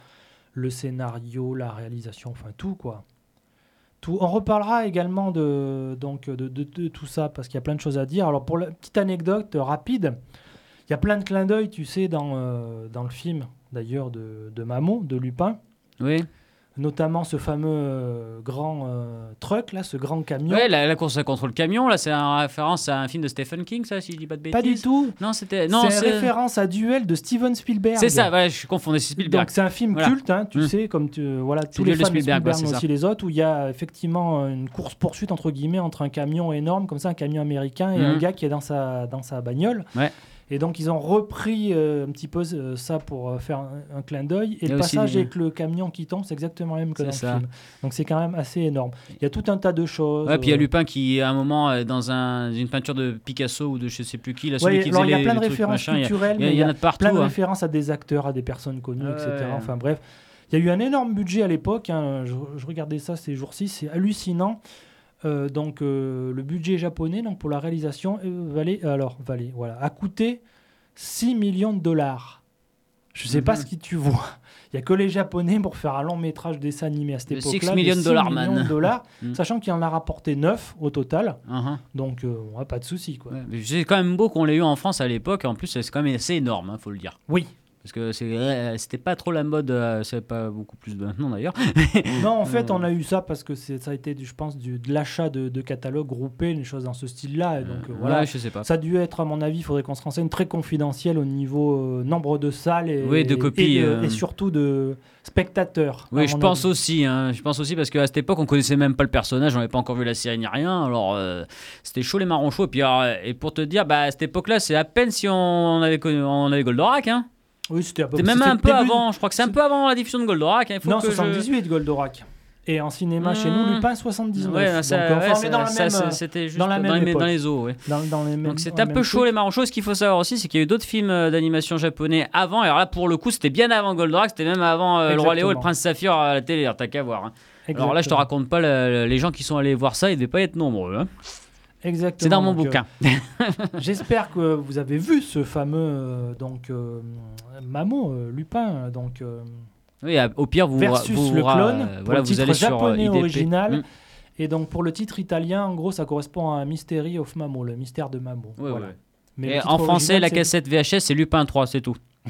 le scénario, la réalisation, enfin tout quoi. Tout. On reparlera également de, donc, de, de- tout ça parce qu'il y a plein de choses à dire. Alors pour la petite anecdote rapide, il y a plein de clins d'œil, tu sais, dans, euh, dans le film d'ailleurs de, de Mamo, de Lupin. Oui. Notamment ce fameux euh, grand euh, truck, là, ce grand camion. Ouais, la, la course contre le camion, là, c'est en référence à un film de Stephen King, ça, si je dis pas de bêtises. Pas du tout. Non, c'était. Non, C'est une référence à Duel de Steven Spielberg. C'est ça, ouais, je confondais c'est Spielberg. Donc c'est un film Voilà. culte, hein, tu Mm. sais, comme tu, voilà, tous les fans de Spielberg, mais aussi les autres, où il y a effectivement une course poursuite entre guillemets entre un camion énorme comme ça, un camion américain et un Mhm. gars qui est dans sa dans sa bagnole. Ouais. Et donc ils ont repris euh, un petit peu euh, ça pour euh, faire un, un clin d'œil. Et le passage des- avec le camion qui tombe, c'est exactement le même que dans ça. le film. Donc c'est quand même assez énorme. Il y a tout un tas de choses. Ouais, puis il y a Lupin qui, à un moment, dans un, une peinture de Picasso ou de je sais plus qui, là, ouais, celui qui alors, il y a les- plein de trucs, références culturelles, Il y, a- mais il y en a partout. plein de hein. références à des acteurs, à des personnes connues, Ouais, etc. ouais. Enfin bref, il y a eu un énorme budget à l'époque. hein. Je, je regardais ça ces jours-ci, c'est hallucinant. Euh, donc euh, le budget japonais donc pour la réalisation euh, valait alors valait voilà a coûté 6 millions de dollars. Je sais pas Mhm. ce que tu vois. Il y a que les Japonais pour faire un long métrage dessin animé à cette époque-là. Six de million 6 dollar millions man. de dollars, Mm. sachant qu'il en a rapporté 9 au total. Uh-huh. Donc, euh, ouais, pas de souci. Quoi. Ouais, mais C'est quand même beau qu'on l'ait eu en France à l'époque. En plus, c'est quand même assez énorme, hein, faut le dire. Oui. Parce que euh, c'était pas trop la mode, euh, c'est pas beaucoup plus de maintenant d'ailleurs. Non, en fait, Euh. on a eu ça parce que ça a été, je pense, du, de l'achat de, de catalogues groupés, une chose dans ce style-là. Donc, euh, voilà. Ouais, je sais pas. Ça a dû être, à mon avis, il faudrait qu'on se renseigne très confidentiel au niveau euh, nombre de salles et, Oui, de copies, et, de- euh. et surtout de spectateurs. Oui, je pense avis. aussi. hein. Je pense aussi parce qu'à cette époque, on connaissait même pas le personnage, on n'avait pas encore vu la série ni rien. Alors, c'était chaud les marrons chauds. Et puis, alors, et pour te dire, bah, à cette époque-là, c'est à peine si on avait, on avait Goldorak. Hein. Oui, c'était à peu même un peu début- avant. Je crois que c'est un peu avant la diffusion de Goldorak. hein. Il faut Non, que je- 78 Goldorak. Et en cinéma, chez nous, Hmm. Lupin 79. Ouais, Donc, ça, enfin, ouais, ça- la même, euh, c'était juste dans la même les, époque. dans les eaux. ouais. dans, dans les mêmes. Donc c'était un peu chaud truc. les marrons chauds. Ce qu'il faut savoir aussi, c'est qu'il y a eu d'autres films euh, d'animation japonais avant. Alors là, pour le coup, c'était bien avant Goldorak. C'était même avant euh, Le Roi Léo et le. Prince Saphir à la télé. alors T'as qu'à voir. hein. Alors là, je te raconte pas le- les gens qui sont allés voir ça. Ils devaient pas être nombreux. hein. Exactement. C'est dans mon Donc, euh, bouquin. J'espère que vous avez vu ce fameux euh, donc euh, Mamo Lupin donc Oui, au pire, vous versus vous, le clone voilà, le vous allez sur japonais IDP. original Mm. et donc pour le titre italien en gros ça correspond à Mystery of Mamo le mystère de Mamo. Voilà. ouais. Mais en français, original, la cassette VHS, c'est Lupin 3, c'est tout.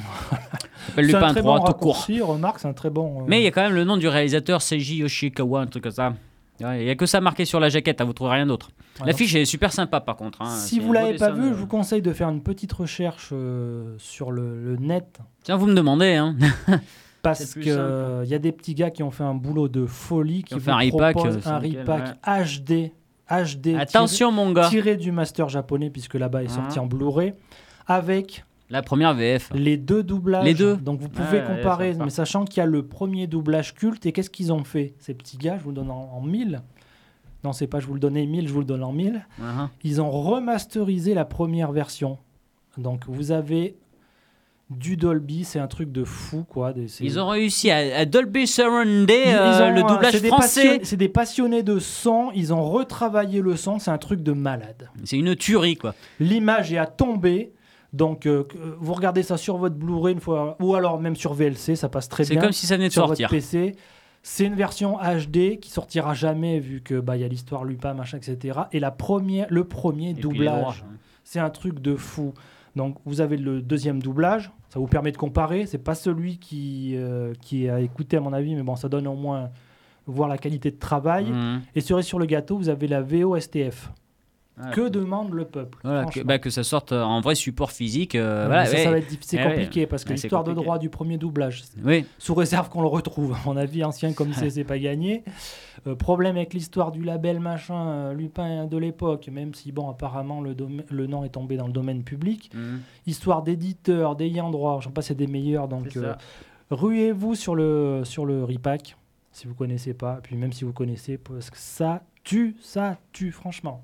S'appelle Lupin très 3, bon tout court. remarque c'est un très bon. euh, Mais il y a quand même le nom du réalisateur, Seiji Yoshikawa, un truc comme ça. Ouais, Il y a que ça marqué sur la jaquette, hein, vous trouverez rien d'autre. voilà. L'affiche est super sympa par contre. hein. Si vous beau l'avez pas vu, de- je vous conseille de faire une petite recherche euh, sur le, le net Tiens, vous me demandez. Hein. parce C'est que plus euh, il y a des petits gars qui ont fait un boulot de folie qui ont vous fait un repack, euh, un repack HD HD Attention mon gars, tiré du master japonais puisque là-bas est sorti Hein. en Blu-ray avec la première VF. les deux doublages. Les deux. Donc vous pouvez Ouais, ouais, comparer, mais sachant qu'il y a le premier doublage culte et qu'est-ce qu'ils ont fait Ces petits gars, je vous le donne en, en 1000. Non, c'est pas je vous le donnais 1000, je vous le donne en 1000. Uh-huh. Ils ont remasterisé la première version. Donc vous avez du Dolby, c'est un truc de fou quoi. Ils ont réussi à, à Dolby Surround Ils- ils euh, le doublage français. C'est des passionnés de son, ils ont retravaillé le son, c'est un truc de malade. C'est une tuerie quoi. L'image est à tomber. Donc, euh, euh, vous regardez ça sur votre Blu-ray une fois, ou alors même sur VLC, ça passe très C'est bien. comme si ça venait de sur sortir. votre PC. C'est une version HD qui sortira jamais vu que bah il y a l'histoire Lupin machin etc. Et la première, le premier Et doublage, hein. c'est un truc de fou. Donc vous avez le deuxième doublage, ça vous permet de comparer. C'est pas celui qui euh, qui a écouté à mon avis, mais bon ça donne au moins voir la qualité de travail. Mhm. Et cerise sur le gâteau, vous avez la VO Ah, Que demande le peuple Voilà, que, franchement bah, que ça sorte euh, en vrai support physique. euh, voilà, ça, ouais. ça va être difficile, c'est Eh ouais. compliqué parce que l'histoire de droit du premier doublage, Oui, sous réserve qu'on le retrouve. À mon avis, ancien comme c'est, c'est pas gagné. Euh, problème avec l'histoire du label machin euh, Lupin de l'époque, même si bon, apparemment le, nom est tombé dans le domaine public. Mhm. Histoire d'éditeurs, d'ayants droit, j'en passe, c'est des meilleurs. Donc euh, ruez-vous sur le sur le repack si vous connaissez pas. Puis même si vous connaissez, parce que ça tue, ça tue franchement.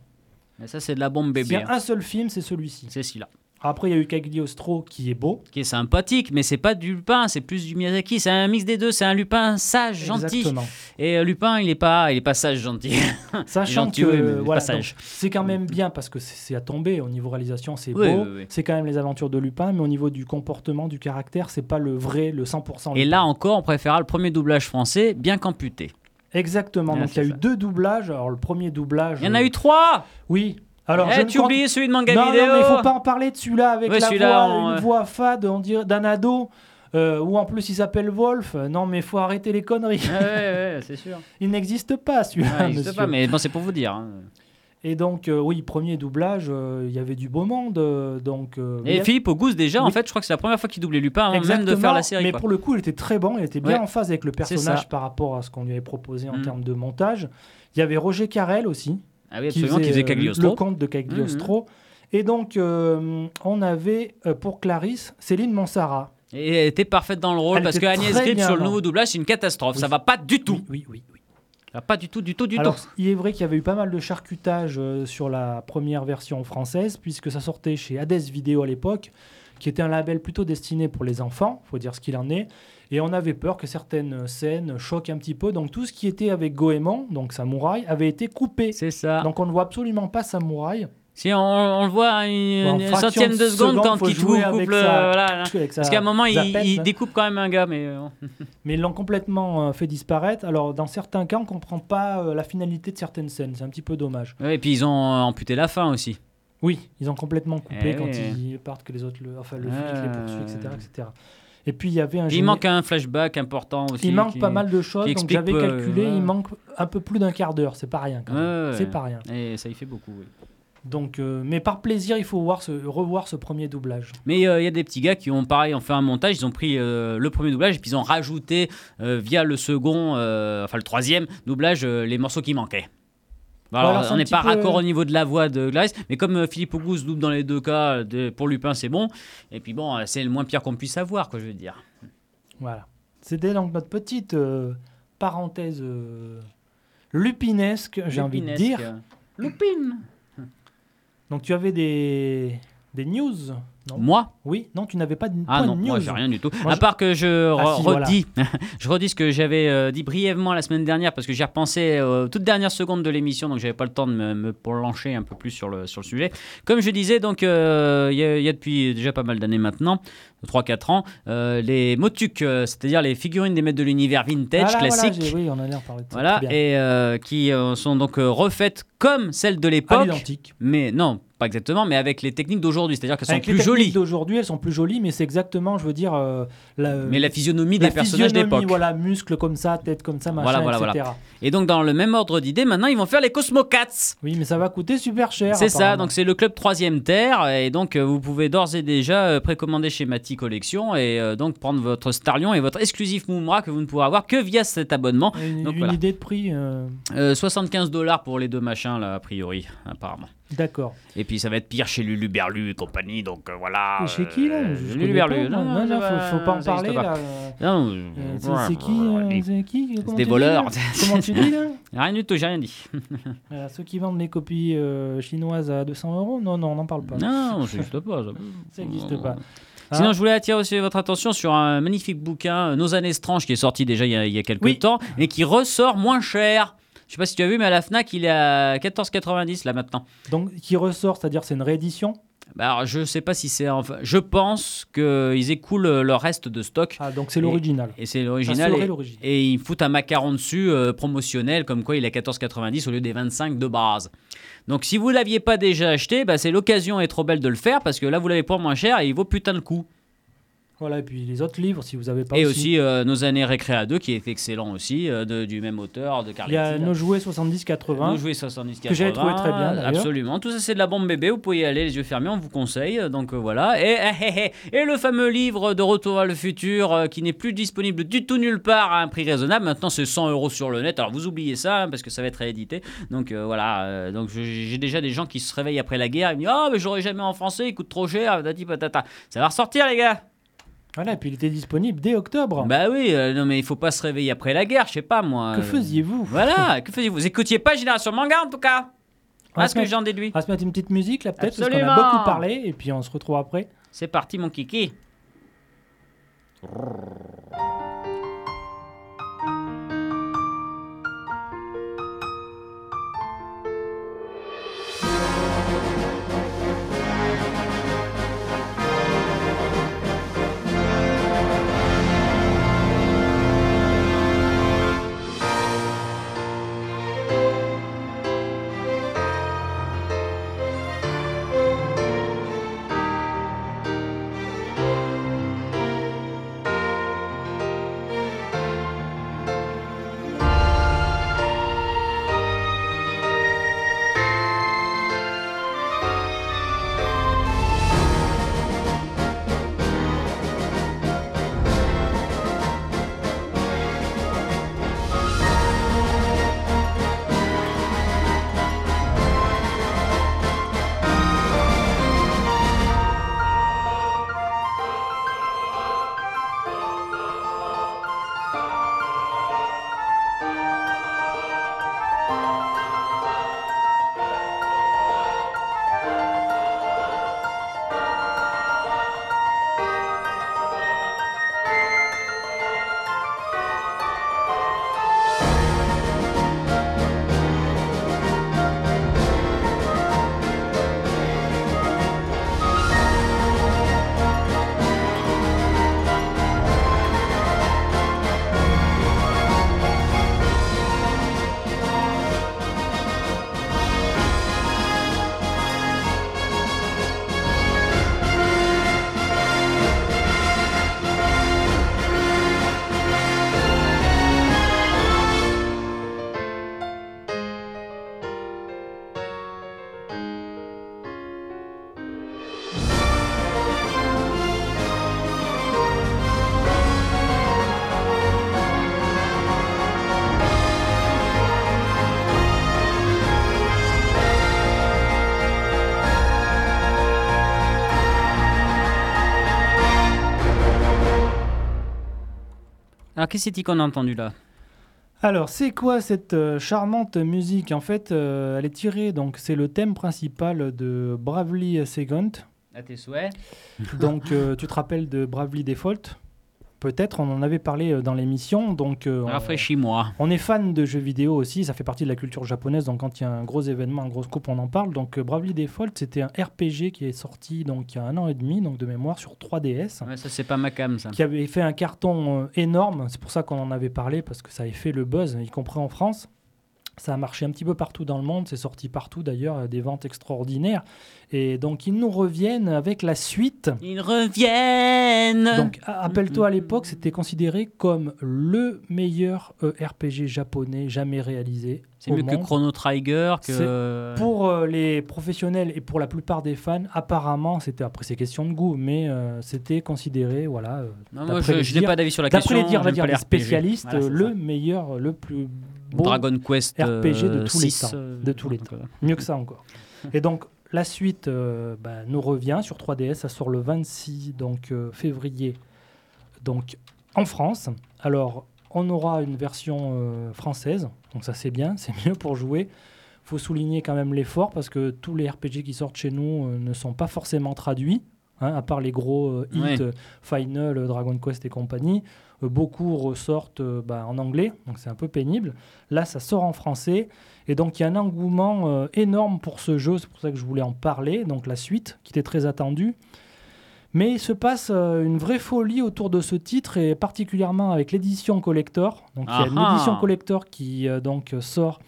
Mais ça, c'est de la bombe bébé. y hein. a un seul film, c'est celui-ci. C'est celui-là. Après, il y a eu Cagliostro qui est beau. Qui est sympathique, mais c'est pas du Lupin, c'est plus du Miyazaki. C'est un mix des deux. C'est un Lupin sage, gentil. Exactement. Et euh, Lupin, il est pas, il est pas sage, gentil. Sachant gentil, que oui, voilà, c'est quand même bien parce que c'est à tomber au niveau réalisation, c'est Oui, beau. oui. C'est quand même les aventures de Lupin, mais au niveau du comportement, du caractère, c'est pas le vrai, le 100%. Et Lupin. là encore, on préférera le premier doublage français, bien qu'amputé. Exactement. Ah, Donc il y a eu deux doublages. Alors le premier doublage. Il y en a euh, eu trois. Oui. Alors Eh, je ne tu compte- oublies celui de manga non, vidéo. non, mais il faut pas en parler de celui-là avec Ouais, la celui-là, voix, on- une voix fade, on dirait d'un ado. euh, ou en plus il s'appelle Wolf. Non, mais faut arrêter les conneries. Ouais, ouais, ouais, c'est sûr. Il n'existe pas celui-là. Il existe monsieur. pas, mais bon, c'est pour vous dire. hein. Et donc, euh, oui, premier doublage, euh, il y avait du beau monde. euh, donc, Et a- Philippe Auguste, déjà, en fait, je crois que c'est la première fois qu'il doublait Lupin avant même de faire la série. Mais quoi. pour le coup, il était très bon, il était bien Ouais. en phase avec le personnage par rapport à ce qu'on lui avait proposé en Mm. termes de montage. Il y avait Roger Carrel aussi, Ah oui, qui absolument, qui faisait Cagliostro. Mm, le comte de Cagliostro. Et donc, on avait pour Clarisse Céline Monsara. Et elle était parfaite dans le rôle Elle parce que Agnès Grip sur le nouveau doublage, c'est une catastrophe. Oui. Ça va pas du tout. Oui, oui, oui. Va pas du tout, du tout, du Alors, tout. il est vrai qu'il y avait eu pas mal de charcutage euh, sur la première version française, puisque ça sortait chez Hades Vidéo à l'époque, qui était un label plutôt destiné pour les enfants, faut dire ce qu'il en est. Et on avait peur que certaines scènes choquent un petit peu. Donc tout ce qui était avec Goemon, donc Samouraï, avait été coupé. C'est ça. Donc on ne voit absolument pas Samouraï. Si on, on le voit une, une centième de de seconde seconde, quand jouer coupe, avec le- sa- voilà. Avec sa Parce qu'à un moment, il, découpe quand même un gars, mais euh, Mais ils l'ont complètement euh, fait disparaître. Alors, dans certains cas, on comprend pas euh, la finalité de certaines scènes. C'est un petit peu dommage. ouais, et puis ils ont amputé la fin aussi. Oui, ils ont complètement coupé Eh quand oui. ils partent que les autres, le, enfin le Ah. flic les poursuit, etc., etc. Et puis il y avait un. Il manque un flashback important aussi. il manque qui- pas mal de choses. Donc j'avais calculé, il manque un peu plus d'un quart d'heure. C'est pas rien. Quand même. C'est pas rien. Et ça y fait beaucoup, oui. Donc, euh, mais par plaisir, il faut voir ce, revoir ce premier doublage. Mais euh, il y a des petits gars qui ont pareil, ont fait un montage, ils ont pris euh, le premier doublage et puis ils ont rajouté euh, via le second, euh, enfin le troisième doublage, euh, les morceaux qui manquaient. Alors, c'est on n'est pas peu- raccord au niveau de la voix de Glaris, mais comme Philippe Auguste double dans les deux cas, de- pour Lupin c'est bon, et puis bon, c'est le moins pire qu'on puisse avoir, quoi, je veux dire. Voilà. C'était donc notre petite euh, parenthèse euh, lupinesque, j'ai envie de dire. Lupin Donc tu avais des, des news? Non Moi Oui Non, tu n'avais pas de Ah point non, de news. moi j'ai rien du tout. Moi, à je- part que je Ah, re- si, voilà. redis, je redis ce que j'avais euh, dit brièvement la semaine dernière parce que j'ai repensé euh, aux toutes dernières secondes de l'émission, donc j'avais pas le temps de me, me plancher un peu plus sur le, sur le sujet. Comme je disais, donc euh, il y, a- y a depuis déjà pas mal d'années maintenant, 3-4 ans, euh, les Motuk, euh, c'est-à-dire les figurines des maîtres de l'univers vintage Ah là, voilà, classiques. j'ai- oui, on en parler. de ça. Voilà, et qui sont donc refaites comme celles de l'époque, mais non, pas exactement, mais avec les techniques d'aujourd'hui, c'est-à-dire qu'elles sont les plus techniques jolies. d'aujourd'hui, elles sont plus jolies, mais c'est exactement, je veux dire, euh, la, Mais la physionomie la des personnages physionomie, d'époque. Voilà, muscles comme ça, tête comme ça, machin, Voilà, voilà, etc. Et donc, dans le même ordre d'idée, maintenant, ils vont faire les Cosmocats. Oui, mais ça va coûter super cher. C'est ça, donc c'est le club 3ème Terre. Et donc, euh, vous pouvez d'ores et déjà euh, précommander chez Mati Collection et euh, donc prendre votre Starlion et votre exclusif Moumra que vous ne pourrez avoir que via cet abonnement. Donc, une idée de prix, euh, Euh, 75 dollars pour les deux machins, là, a priori, apparemment. D'accord. Et puis, ça va être pire chez Lulu Berlu et compagnie, donc euh, voilà. Et chez qui là euh, Je Lulu Berlu. pas, moi. Non, non, ça faut, faut pas en parler pas. là. Non, Euh, c'est- c'est qui, euh, c'est qui Comment des voleurs. Comment tu dis là Rien du tout, j'ai rien dit. Ceux qui vendent les copies euh, chinoises à 200 euros Non, non, on n'en parle pas. Non, ça n'existe pas. ça. N'existe pas. Sinon, Hein je voulais attirer aussi votre attention sur un magnifique bouquin, Nos années stranges, qui est sorti déjà il y a, il y a quelques Oui. temps et qui ressort moins cher. Je sais pas si tu as vu, mais à la Fnac, il est à 14,90 là maintenant. Donc, qui ressort, c'est-à-dire c'est une réédition? Bah, alors, je sais pas si c'est. Enfin, je pense qu'ils écoulent euh, leur reste de stock Ah, donc c'est l'original. et c'est l'original. et, ils foutent un macaron dessus euh, promotionnel, comme quoi il est à 14,90 au lieu des 25 de base. Donc, si vous l'aviez pas déjà acheté, bah, c'est l'occasion est trop belle de le faire parce que là, vous l'avez pour moins cher et il vaut putain le coup. Voilà, et puis les autres livres, si vous avez pas Et aussi euh, Nos années Récréa 2, qui est excellent aussi, euh, de- du même auteur, de Il y Carletti. a nos jouets 70-80. Nous jouer 70 que j'avais trouvé très bien. Absolument. Tout ça, c'est de la bombe bébé. Vous pouvez y aller les yeux fermés, on vous conseille. Donc euh, voilà. Et, et le fameux livre de Retour à le futur qui n'est plus disponible du tout nulle part à un prix raisonnable. Maintenant, c'est 100 euros sur le net. Alors vous oubliez ça hein, parce que ça va être réédité. Donc voilà. donc j'ai déjà des gens qui se réveillent après la guerre. Ils me disent Ah, mais j'aurais jamais en français, il coûte trop cher. patati patata. Ça va ressortir, les gars. Voilà, et puis il était disponible dès octobre. Bah oui, euh, non mais il faut pas se réveiller après la guerre, je sais pas moi. que euh, faisiez-vous? Voilà, que faisiez-vous? Vous écoutiez pas Génération Manga en tout cas? On va ce que mettre- j'en déduis. On va se mettre une petite musique là peut-être, parce qu'on a beaucoup parlé, et puis on se retrouve après. C'est parti mon kiki. Qu'est-ce que c'est qu'on a entendu là? Alors, c'est quoi cette euh, charmante musique? En fait, euh, elle est tirée, donc c'est le thème principal de Bravely Second. À tes souhaits. Donc, euh, tu te rappelles de Bravely Default? Peut-être, on en avait parlé euh, dans l'émission. Donc, euh, on- Rafraîchis-moi. On est fan de jeux vidéo aussi, ça fait partie de la culture japonaise, donc quand il y a un gros événement, un gros scoop, on en parle. Donc euh, Bravely Default, c'était un RPG qui est sorti donc, il y a un an et demi, donc de mémoire, sur 3DS, Ouais, ça, c'est pas ma cam, ça. qui avait fait un carton euh, énorme, c'est pour ça qu'on en avait parlé, parce que ça avait fait le buzz, y compris en France. Ça a marché un petit peu partout dans le monde, c'est sorti partout d'ailleurs, euh, des ventes extraordinaires. Et donc ils nous reviennent avec la suite. Ils reviennent Donc, rappelle-toi, à l'époque, c'était considéré comme le meilleur euh, RPG japonais jamais réalisé. C'est mieux que monde. Chrono Trigger, que... Pour euh, les professionnels et pour la plupart des fans, apparemment, c'était après c'est question de goût, mais euh, c'était considéré, voilà. euh, Non, moi, je, n'ai pas d'avis sur la question. D'après les dires, on va dire les spécialistes, Voilà, le ça. meilleur, le plus Dragon Quest RPG de euh, tous les 6, temps, euh, de tous les temps. euh, mieux que ça encore. Et donc la suite euh, bah, nous revient sur 3DS, ça sort le 26 donc euh, février, donc en France. Alors on aura une version euh, française, donc ça c'est bien, c'est mieux pour jouer. Faut souligner quand même l'effort parce que tous les RPG qui sortent chez nous euh, ne sont pas forcément traduits. hein, à part les gros euh, hits, Ouais. euh, Final, euh, Dragon Quest et compagnie, Euh, beaucoup ressortent euh, bah, en anglais, donc c'est un peu pénible. Là, ça sort en français. Et donc, il y a un engouement euh, énorme pour ce jeu. C'est pour ça que je voulais en parler. Donc, la suite, qui était très attendue. Mais il se passe euh, une vraie folie autour de ce titre, et particulièrement avec l'édition collector. Donc, il y a une édition collector qui euh, donc, sort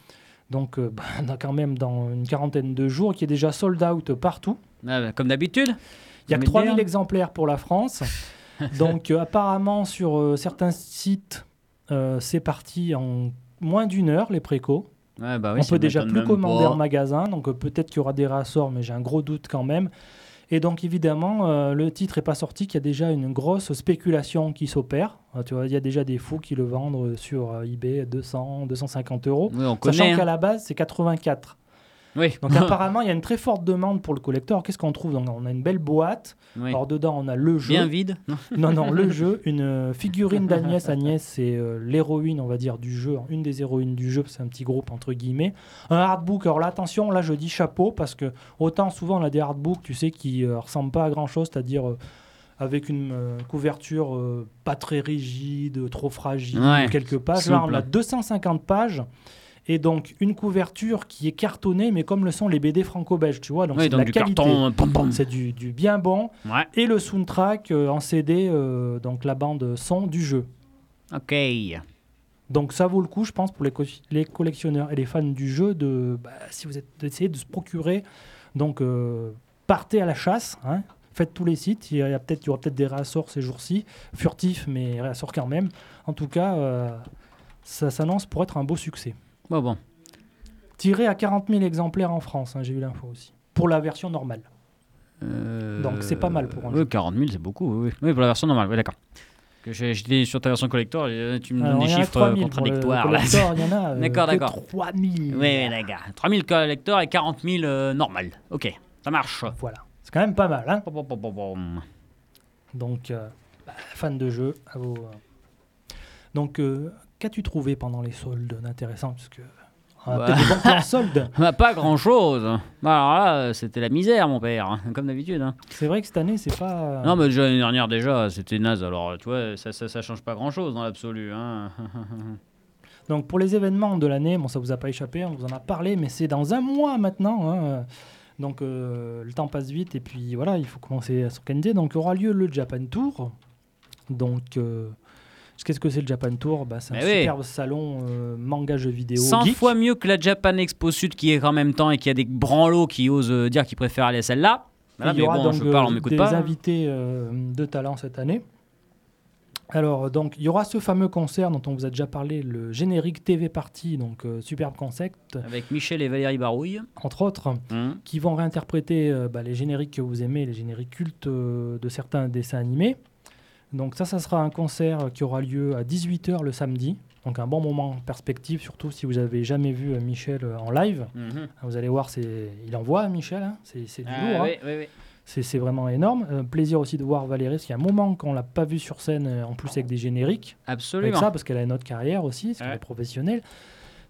donc, euh, bah, dans- quand même dans une quarantaine de jours, qui est déjà sold out partout. ah, bah, comme d'habitude. Il y a que mettez 3000 un exemplaires pour la France. Donc, euh, apparemment, sur euh, certains sites, euh, c'est parti en moins d'une heure, les précos. Ouais, bah oui, On peut déjà plus commander en magasin, donc euh, peut-être qu'il y aura des rassorts, mais j'ai un gros doute quand même. Et donc évidemment, euh, le titre n'est pas sorti, qu'il y a déjà une grosse spéculation qui s'opère. Euh, tu vois, il y a déjà des fous qui le vendent sur eBay à 200, 250 euros. Oui, on Sachant qu'à hein. la base, c'est 84. Oui. Donc apparemment, il y a une très forte demande pour le collector. Qu'est-ce qu'on trouve? Donc, On a une belle boîte. Oui. Alors dedans, on a le jeu. Bien vide? Non. Non, le jeu, une euh, figurine d'Agnès. Agnès, c'est euh, l'héroïne, on va dire, du jeu, une des héroïnes du jeu, c'est un petit groupe entre guillemets. Un artbook, alors là, attention, là, je dis chapeau, parce que autant souvent, on a des artbooks, tu sais, qui euh, ressemblent pas à grand chose, c'est-à-dire euh, avec une euh, couverture euh, pas très rigide, trop fragile, Ouais, quelques pages. Là, on a 250 pages. Et donc, une couverture qui est cartonnée, mais comme le sont les BD franco-belges, tu vois. Donc, Oui, c'est de la du qualité. carton. pom, pom. C'est du, du bien bon Ouais. et le soundtrack euh, en CD, euh, donc la bande son du jeu. Ok. Donc ça vaut le coup, je pense, pour les, co- les collectionneurs et les fans du jeu, de, bah, si vous êtes d'essayer de se procurer. Donc euh, partez à la chasse, hein, faites tous les sites. Il y, a peut-être, il y aura peut-être des réassorts ces jours-ci, furtifs, mais réassorts quand même. En tout cas, ça s'annonce pour être un beau succès. Bon, bon. Tiré à 40 000 exemplaires en France, hein, j'ai eu l'info aussi, pour la version normale. Euh, Donc, c'est pas mal pour un oui, jeu. 40 000, c'est beaucoup. Oui, oui. Oui, pour la version normale. Oui, d'accord. J'étais sur ta version collector, et tu me donnes des chiffres 3000 euh, contradictoires. collector, il y en a euh, D'accord, d'accord. 3000. Oui, oui, d'accord. 3000 collectors et 40 000 euh, normal. Ok, ça marche. Voilà, c'est quand même pas mal. Hein. Donc, euh, bah, fan de jeu, à vos, euh. Donc, euh, qu'as-tu trouvé pendant les soldes d'intéressant Parce que on a Bah. des soldes. Bah, pas grand chose. Alors là, euh, c'était la misère, mon père, hein, comme d'habitude. hein. C'est vrai que cette année, c'est pas. Non, mais déjà l'année dernière, déjà, c'était naze. Alors, tu vois, ça, ça, ça change pas grand chose dans l'absolu. Hein. Donc, pour les événements de l'année, bon, ça vous a pas échappé, on vous en a parlé, mais c'est dans un mois maintenant. hein. Donc, euh, le temps passe vite et puis voilà, il faut commencer à s'organiser. Donc, aura lieu le Japan Tour. Donc, euh, qu'est-ce que c'est le Japan Tour bah, C'est un Mais oui. superbe salon euh, manga jeux vidéo. 100 geek. fois mieux que la Japan Expo Sud qui est en même temps et qui a des branlots qui osent euh, dire qu'ils préfèrent aller à celle-là. Voilà, il y aura bon, donc je parle, on euh, des pas. invités euh, de talent cette année. Alors, donc, il y aura ce fameux concert dont on vous a déjà parlé, le générique TV Party, donc euh, superbe concept, Avec Michel et Valérie Barouille. entre autres, Hum. qui vont réinterpréter euh, bah, les génériques que vous aimez, les génériques cultes de certains dessins animés. Donc ça, ça sera un concert qui aura lieu à 18h le samedi. Donc un bon moment en perspective, surtout si vous avez jamais vu euh, Michel euh, en live. Mhm. Vous allez voir, c'est, il envoie Michel, hein, c'est, du Ah, lourd. hein. oui. C'est vraiment énorme. Euh, plaisir aussi de voir Valérie, parce qu'il y a un moment qu'on l'a pas vue sur scène, euh, en plus avec des génériques. Avec Absolument. ça, parce qu'elle a une autre carrière aussi, parce qu'elle Ouais. est professionnelle.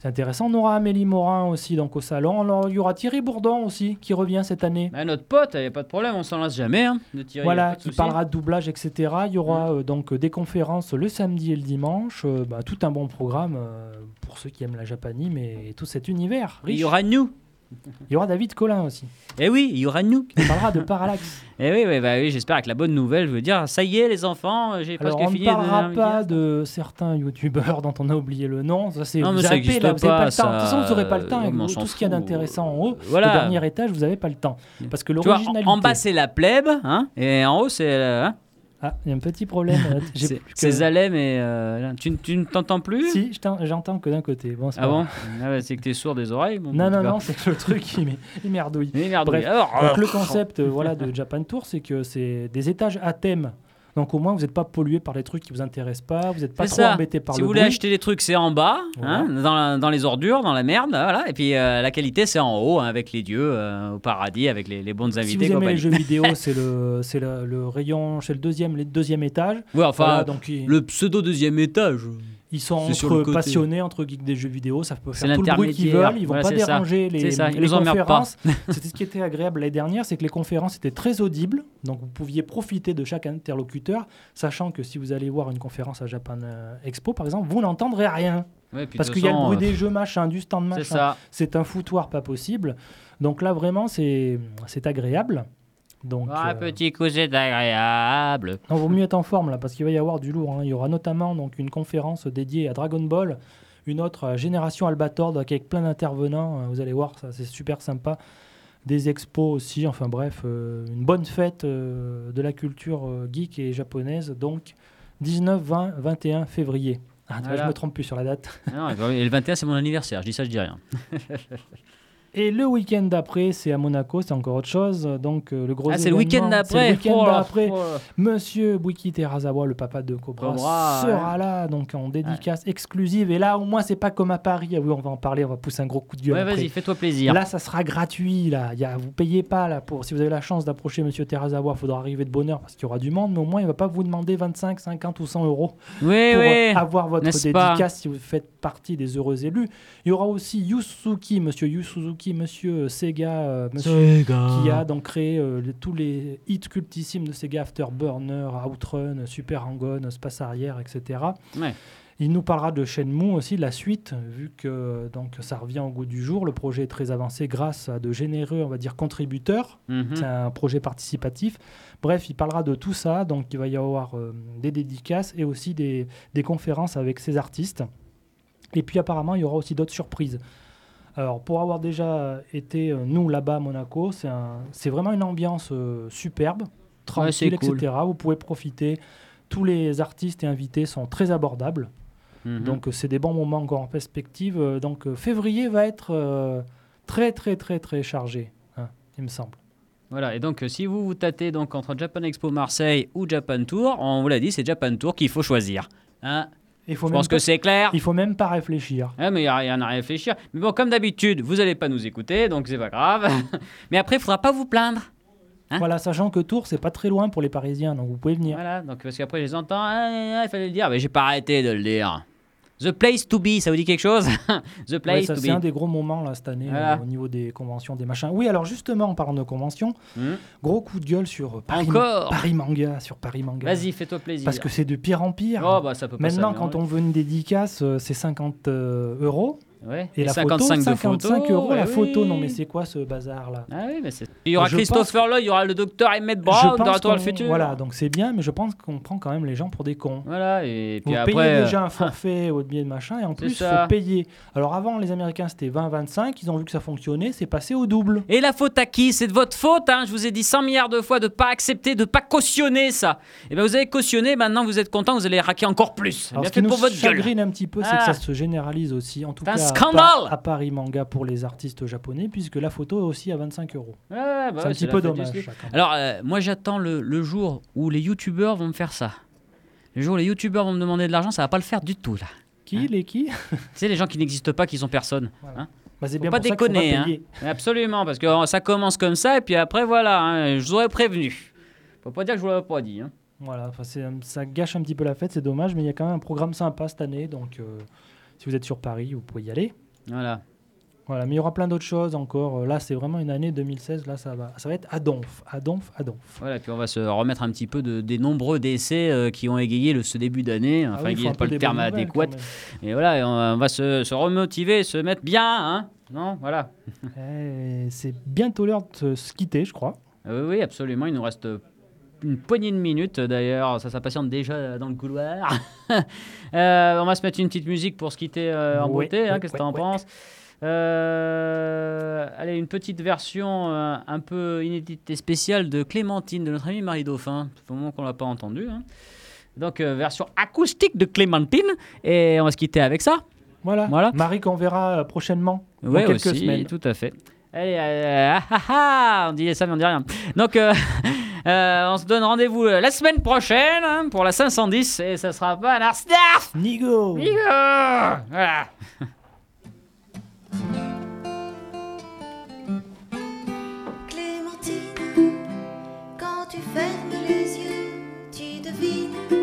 C'est intéressant. On aura Amélie Morin aussi donc au salon. Alors, il y aura Thierry Bourdon aussi qui revient cette année. Bah, notre pote, il n'y a pas de problème, on s'en lasse jamais. Hein, de Thierry, Voilà, qui parlera de doublage, etc. Il y aura euh, donc des conférences le samedi et le dimanche. Euh, bah, tout un bon programme euh, pour ceux qui aiment la japanime et tout cet univers Il y aura nous. Il y aura David Collin aussi. Eh oui, il y aura nous. qui parlera de Parallax. Eh oui, oui, bah oui j'espère avec la bonne nouvelle, je veux dire, ça y est les enfants, j'ai Alors, presque on ne fini. parlera de- pas de certains youtubeurs dont on a oublié le nom. Ça, c'est Non, mais ça zappez, existe là, vous pas, pas le temps. De toute façon, vous n'aurez pas le temps. euh, avec on tout ce qu'il y a d'intéressant en haut, Voilà. le dernier étage, vous n'avez pas le temps. Parce que Tu vois, l'originalité. en bas c'est la plèbe, hein, et en haut c'est. euh, hein, Ah, il y a un petit problème. c'est que- Zalem et. euh, tu tu ne t'entends plus? Si, je t'en- j'entends que d'un côté. Bon, Ah bon? Ah ouais, C'est que t'es sourd des oreilles bon, Non, non, non, c'est que le truc, il, m'est- il merdouille. Mais Bref. Alors, Donc, le euh, concept euh, voilà, de Japan Tour, c'est que c'est des étages à thème. Donc au moins, vous n'êtes pas pollué par les trucs qui vous intéressent pas, vous n'êtes pas trop ça. embêté par Si le vous voulez bruit. acheter des trucs, c'est en bas, Voilà. hein, dans, la- dans les ordures, dans la merde, voilà. Et puis euh, la qualité, c'est en haut, hein, avec les dieux, euh, au paradis, avec les, les bonnes Si invités. vous aimez compagnie. les jeux vidéo, c'est le, le, le rayon, c'est le deuxième, le deuxième étage. Ouais, enfin, Voilà, donc ils, le pseudo deuxième étage. Ils sont entre côté. passionnés, entre geeks des jeux vidéo, ça peut faire tout le bruit qu'ils veulent, ils vont Voilà, pas c'est ça. déranger les, C'est ça, ils les conférences. C'était ce qui était agréable l'année dernière, c'est que les conférences étaient très audibles, donc vous pouviez profiter de chaque interlocuteur, sachant que si vous allez voir une conférence à Japan euh, Expo, par exemple, vous n'entendrez rien. Ouais, Parce qu'il y a le bruit euh, des jeux machin, du stand C'est machin. C'est un foutoir pas possible. Donc là, vraiment, c'est c'est agréable. Donc, Ah, euh, petit coup, c'est agréable. non, vaut mieux être en forme là, parce qu'il va y avoir du lourd. hein. Il y aura notamment donc une conférence dédiée à Dragon Ball, une autre à Génération Albator, donc avec plein d'intervenants. Euh, Vous allez voir, ça c'est super sympa. Des expos aussi, enfin bref, euh, une bonne fête euh, de la culture euh, geek et japonaise. Donc 19, 20, 21 février. Ah, vois, Voilà. je me trompe plus sur la date. Non, et le 21, c'est mon anniversaire. Je dis ça, je dis rien. Et le week-end d'après, c'est à Monaco, c'est encore autre chose. Donc euh, le gros Ah, c'est le week-end d'après. week-end Oh oh. Monsieur Buiki Terazawa, le papa de Cobra, Cobra, sera là, donc en dédicace exclusive. Et là, au moins, c'est pas comme à Paris. Ah oui, on va en parler, on va pousser un gros coup de gueule. Ouais, vas-y, fais-toi plaisir. Là, ça sera gratuit. Là, y a, vous payez pas là pour. Si vous avez la chance d'approcher Monsieur Terazawa, il faudra arriver de bonne heure parce qu'il y aura du monde. Mais au moins, il va pas vous demander 25, 50 ou 100 euros oui, pour oui. avoir votre dédicace si vous faites partie des heureux élus. Il y aura aussi Yu Suzuki, Suzuki, Monsieur Sega, euh, Monsieur qui a donc créé euh, les- tous les hits cultissimes de Sega Afterburner, Outrun, Super Hang-On, Space Arrière, etc. Ouais. Il nous parlera de Shenmue aussi, la suite, vu que donc ça revient au goût du jour. Le projet est très avancé grâce à de généreux, on va dire, contributeurs. Mhm. C'est un projet participatif. Bref, il parlera de tout ça. Donc, il va y avoir euh, des dédicaces et aussi des, des conférences avec ces artistes. Et puis, apparemment, il y aura aussi d'autres surprises. Alors, pour avoir déjà été, euh, nous, là-bas à Monaco, c'est vraiment une ambiance euh, superbe, tranquille, cool. etc. Vous pouvez profiter. Tous les artistes et invités sont très abordables. Mhm. Donc, euh, c'est des bons moments encore en perspective. Donc, février va être très, très, très, très chargé, hein, il me semble. Voilà, et donc euh, si vous vous tâtez donc entre Japan Expo Marseille ou Japan Tour, on vous l'a dit, c'est Japan Tour qu'il faut choisir. Hein Il faut Je même pense pas- que c'est clair. Il faut même pas réfléchir. Ouais, mais il n'y a rien à réfléchir. Mais bon, comme d'habitude, vous n'allez pas nous écouter, donc c'est pas grave. mais après, il faudra pas vous plaindre. Hein voilà, sachant que Tours, c'est pas très loin pour les Parisiens, donc vous pouvez venir. Voilà, donc parce qu'après, je les entends, ah, ah, ah, il fallait le dire, mais j'ai pas arrêté de le dire. The place to be, ça vous dit quelque chose? The place ça, to c'est un be. des gros moments là cette année Voilà. euh, au niveau des conventions, des machins. Oui, alors justement, en parlant de conventions, Hmm gros coup de gueule sur euh, Paris, Encore? Paris Manga, sur Paris Manga. Vas-y, fais-toi plaisir. Parce que c'est de pire en pire. Oh, bah ça peut Maintenant, quand on veut une dédicace, euh, c'est 50 euh, euros. Ouais. Et, la 55 photo, de 55 photos. euros la eh photo. oui. Non, mais c'est quoi ce bazar là Ah oui, mais. Il y aura Je Christopher Lloyd, il y aura le docteur Emmett Brown pense Retour le futur. Voilà, donc c'est bien, mais je pense qu'on prend quand même les gens pour des cons. Voilà, et puis Vous après. payez euh, déjà un forfait au billet de machin et en plus il faut payer. Alors avant les Américains c'était 20-25, ils ont vu que ça fonctionnait, c'est passé au double. Et la faute à qui? C'est de votre faute, hein je vous ai dit 100 milliards de fois de pas accepter, de pas cautionner ça. Et bien vous avez cautionné, maintenant vous êtes content, vous allez raquer encore plus. Alors Bien ce fait qui nous pour votre gueule. chagrine un petit peu, c'est Ah. que ça se généralise aussi, en tout cas scandale à Paris Manga pour les artistes japonais, puisque la photo est aussi à 25 euros. Bah c'est ouais, un petit peu dommage. Alors, euh, moi j'attends le, le jour où les youtubeurs vont me faire ça. Le jour où les youtubeurs vont me demander de l'argent, ça va pas le faire du tout là. Qui Les qui Tu sais, les gens qui n'existent pas, qui sont personne. Voilà. hein. Bah, C'est Faut bien pas déconner, hein. Absolument, parce que ça commence comme ça, et puis après, voilà, hein, je vous aurais prévenu. Faut pas dire que je vous l'avais pas dit. hein. Voilà, ça gâche un petit peu la fête, c'est dommage, mais il y a quand même un programme sympa cette année, donc euh, si vous êtes sur Paris, vous pouvez y aller. Voilà. Voilà, mais il y aura plein d'autres choses encore. Là, c'est vraiment une année 2016, là, ça va, ça va être à donf, à donf, à donf. Voilà, puis on va se remettre un petit peu de, des nombreux décès euh, qui ont égayé le, ce début d'année. Enfin, Ah oui, il un c'est pas le terme adéquat. Et voilà, on, on va se, se remotiver, se mettre bien, hein Non, voilà. Eh, c'est bientôt l'heure de se quitter, je crois. Ah Oui, oui, absolument. Il nous reste une poignée de minutes. D'ailleurs, ça s'impatiente déjà dans le couloir. Euh, on va se mettre une petite musique pour se quitter euh, en Ouais, beauté. hein, ouais, Qu'est-ce que ouais, tu en penses? Euh, allez, une petite version un peu inédite et spéciale de Clémentine, de notre ami Marie Dauphin. Ça un moment qu'on l'a pas entendu. hein. Donc, version acoustique de Clémentine. Et on va se quitter avec ça. Voilà. Voilà. Marie qu'on verra prochainement, quelques aussi, semaines. tout à fait. Allez, euh, ah, ah, ah, on dit ça, mais on dit rien. Donc, euh, euh, on se donne rendez-vous la semaine prochaine hein, pour la 510 et ça sera pas un Arsdaf Nigo Voilà. Clémentine, quand tu fermes les yeux, tu devines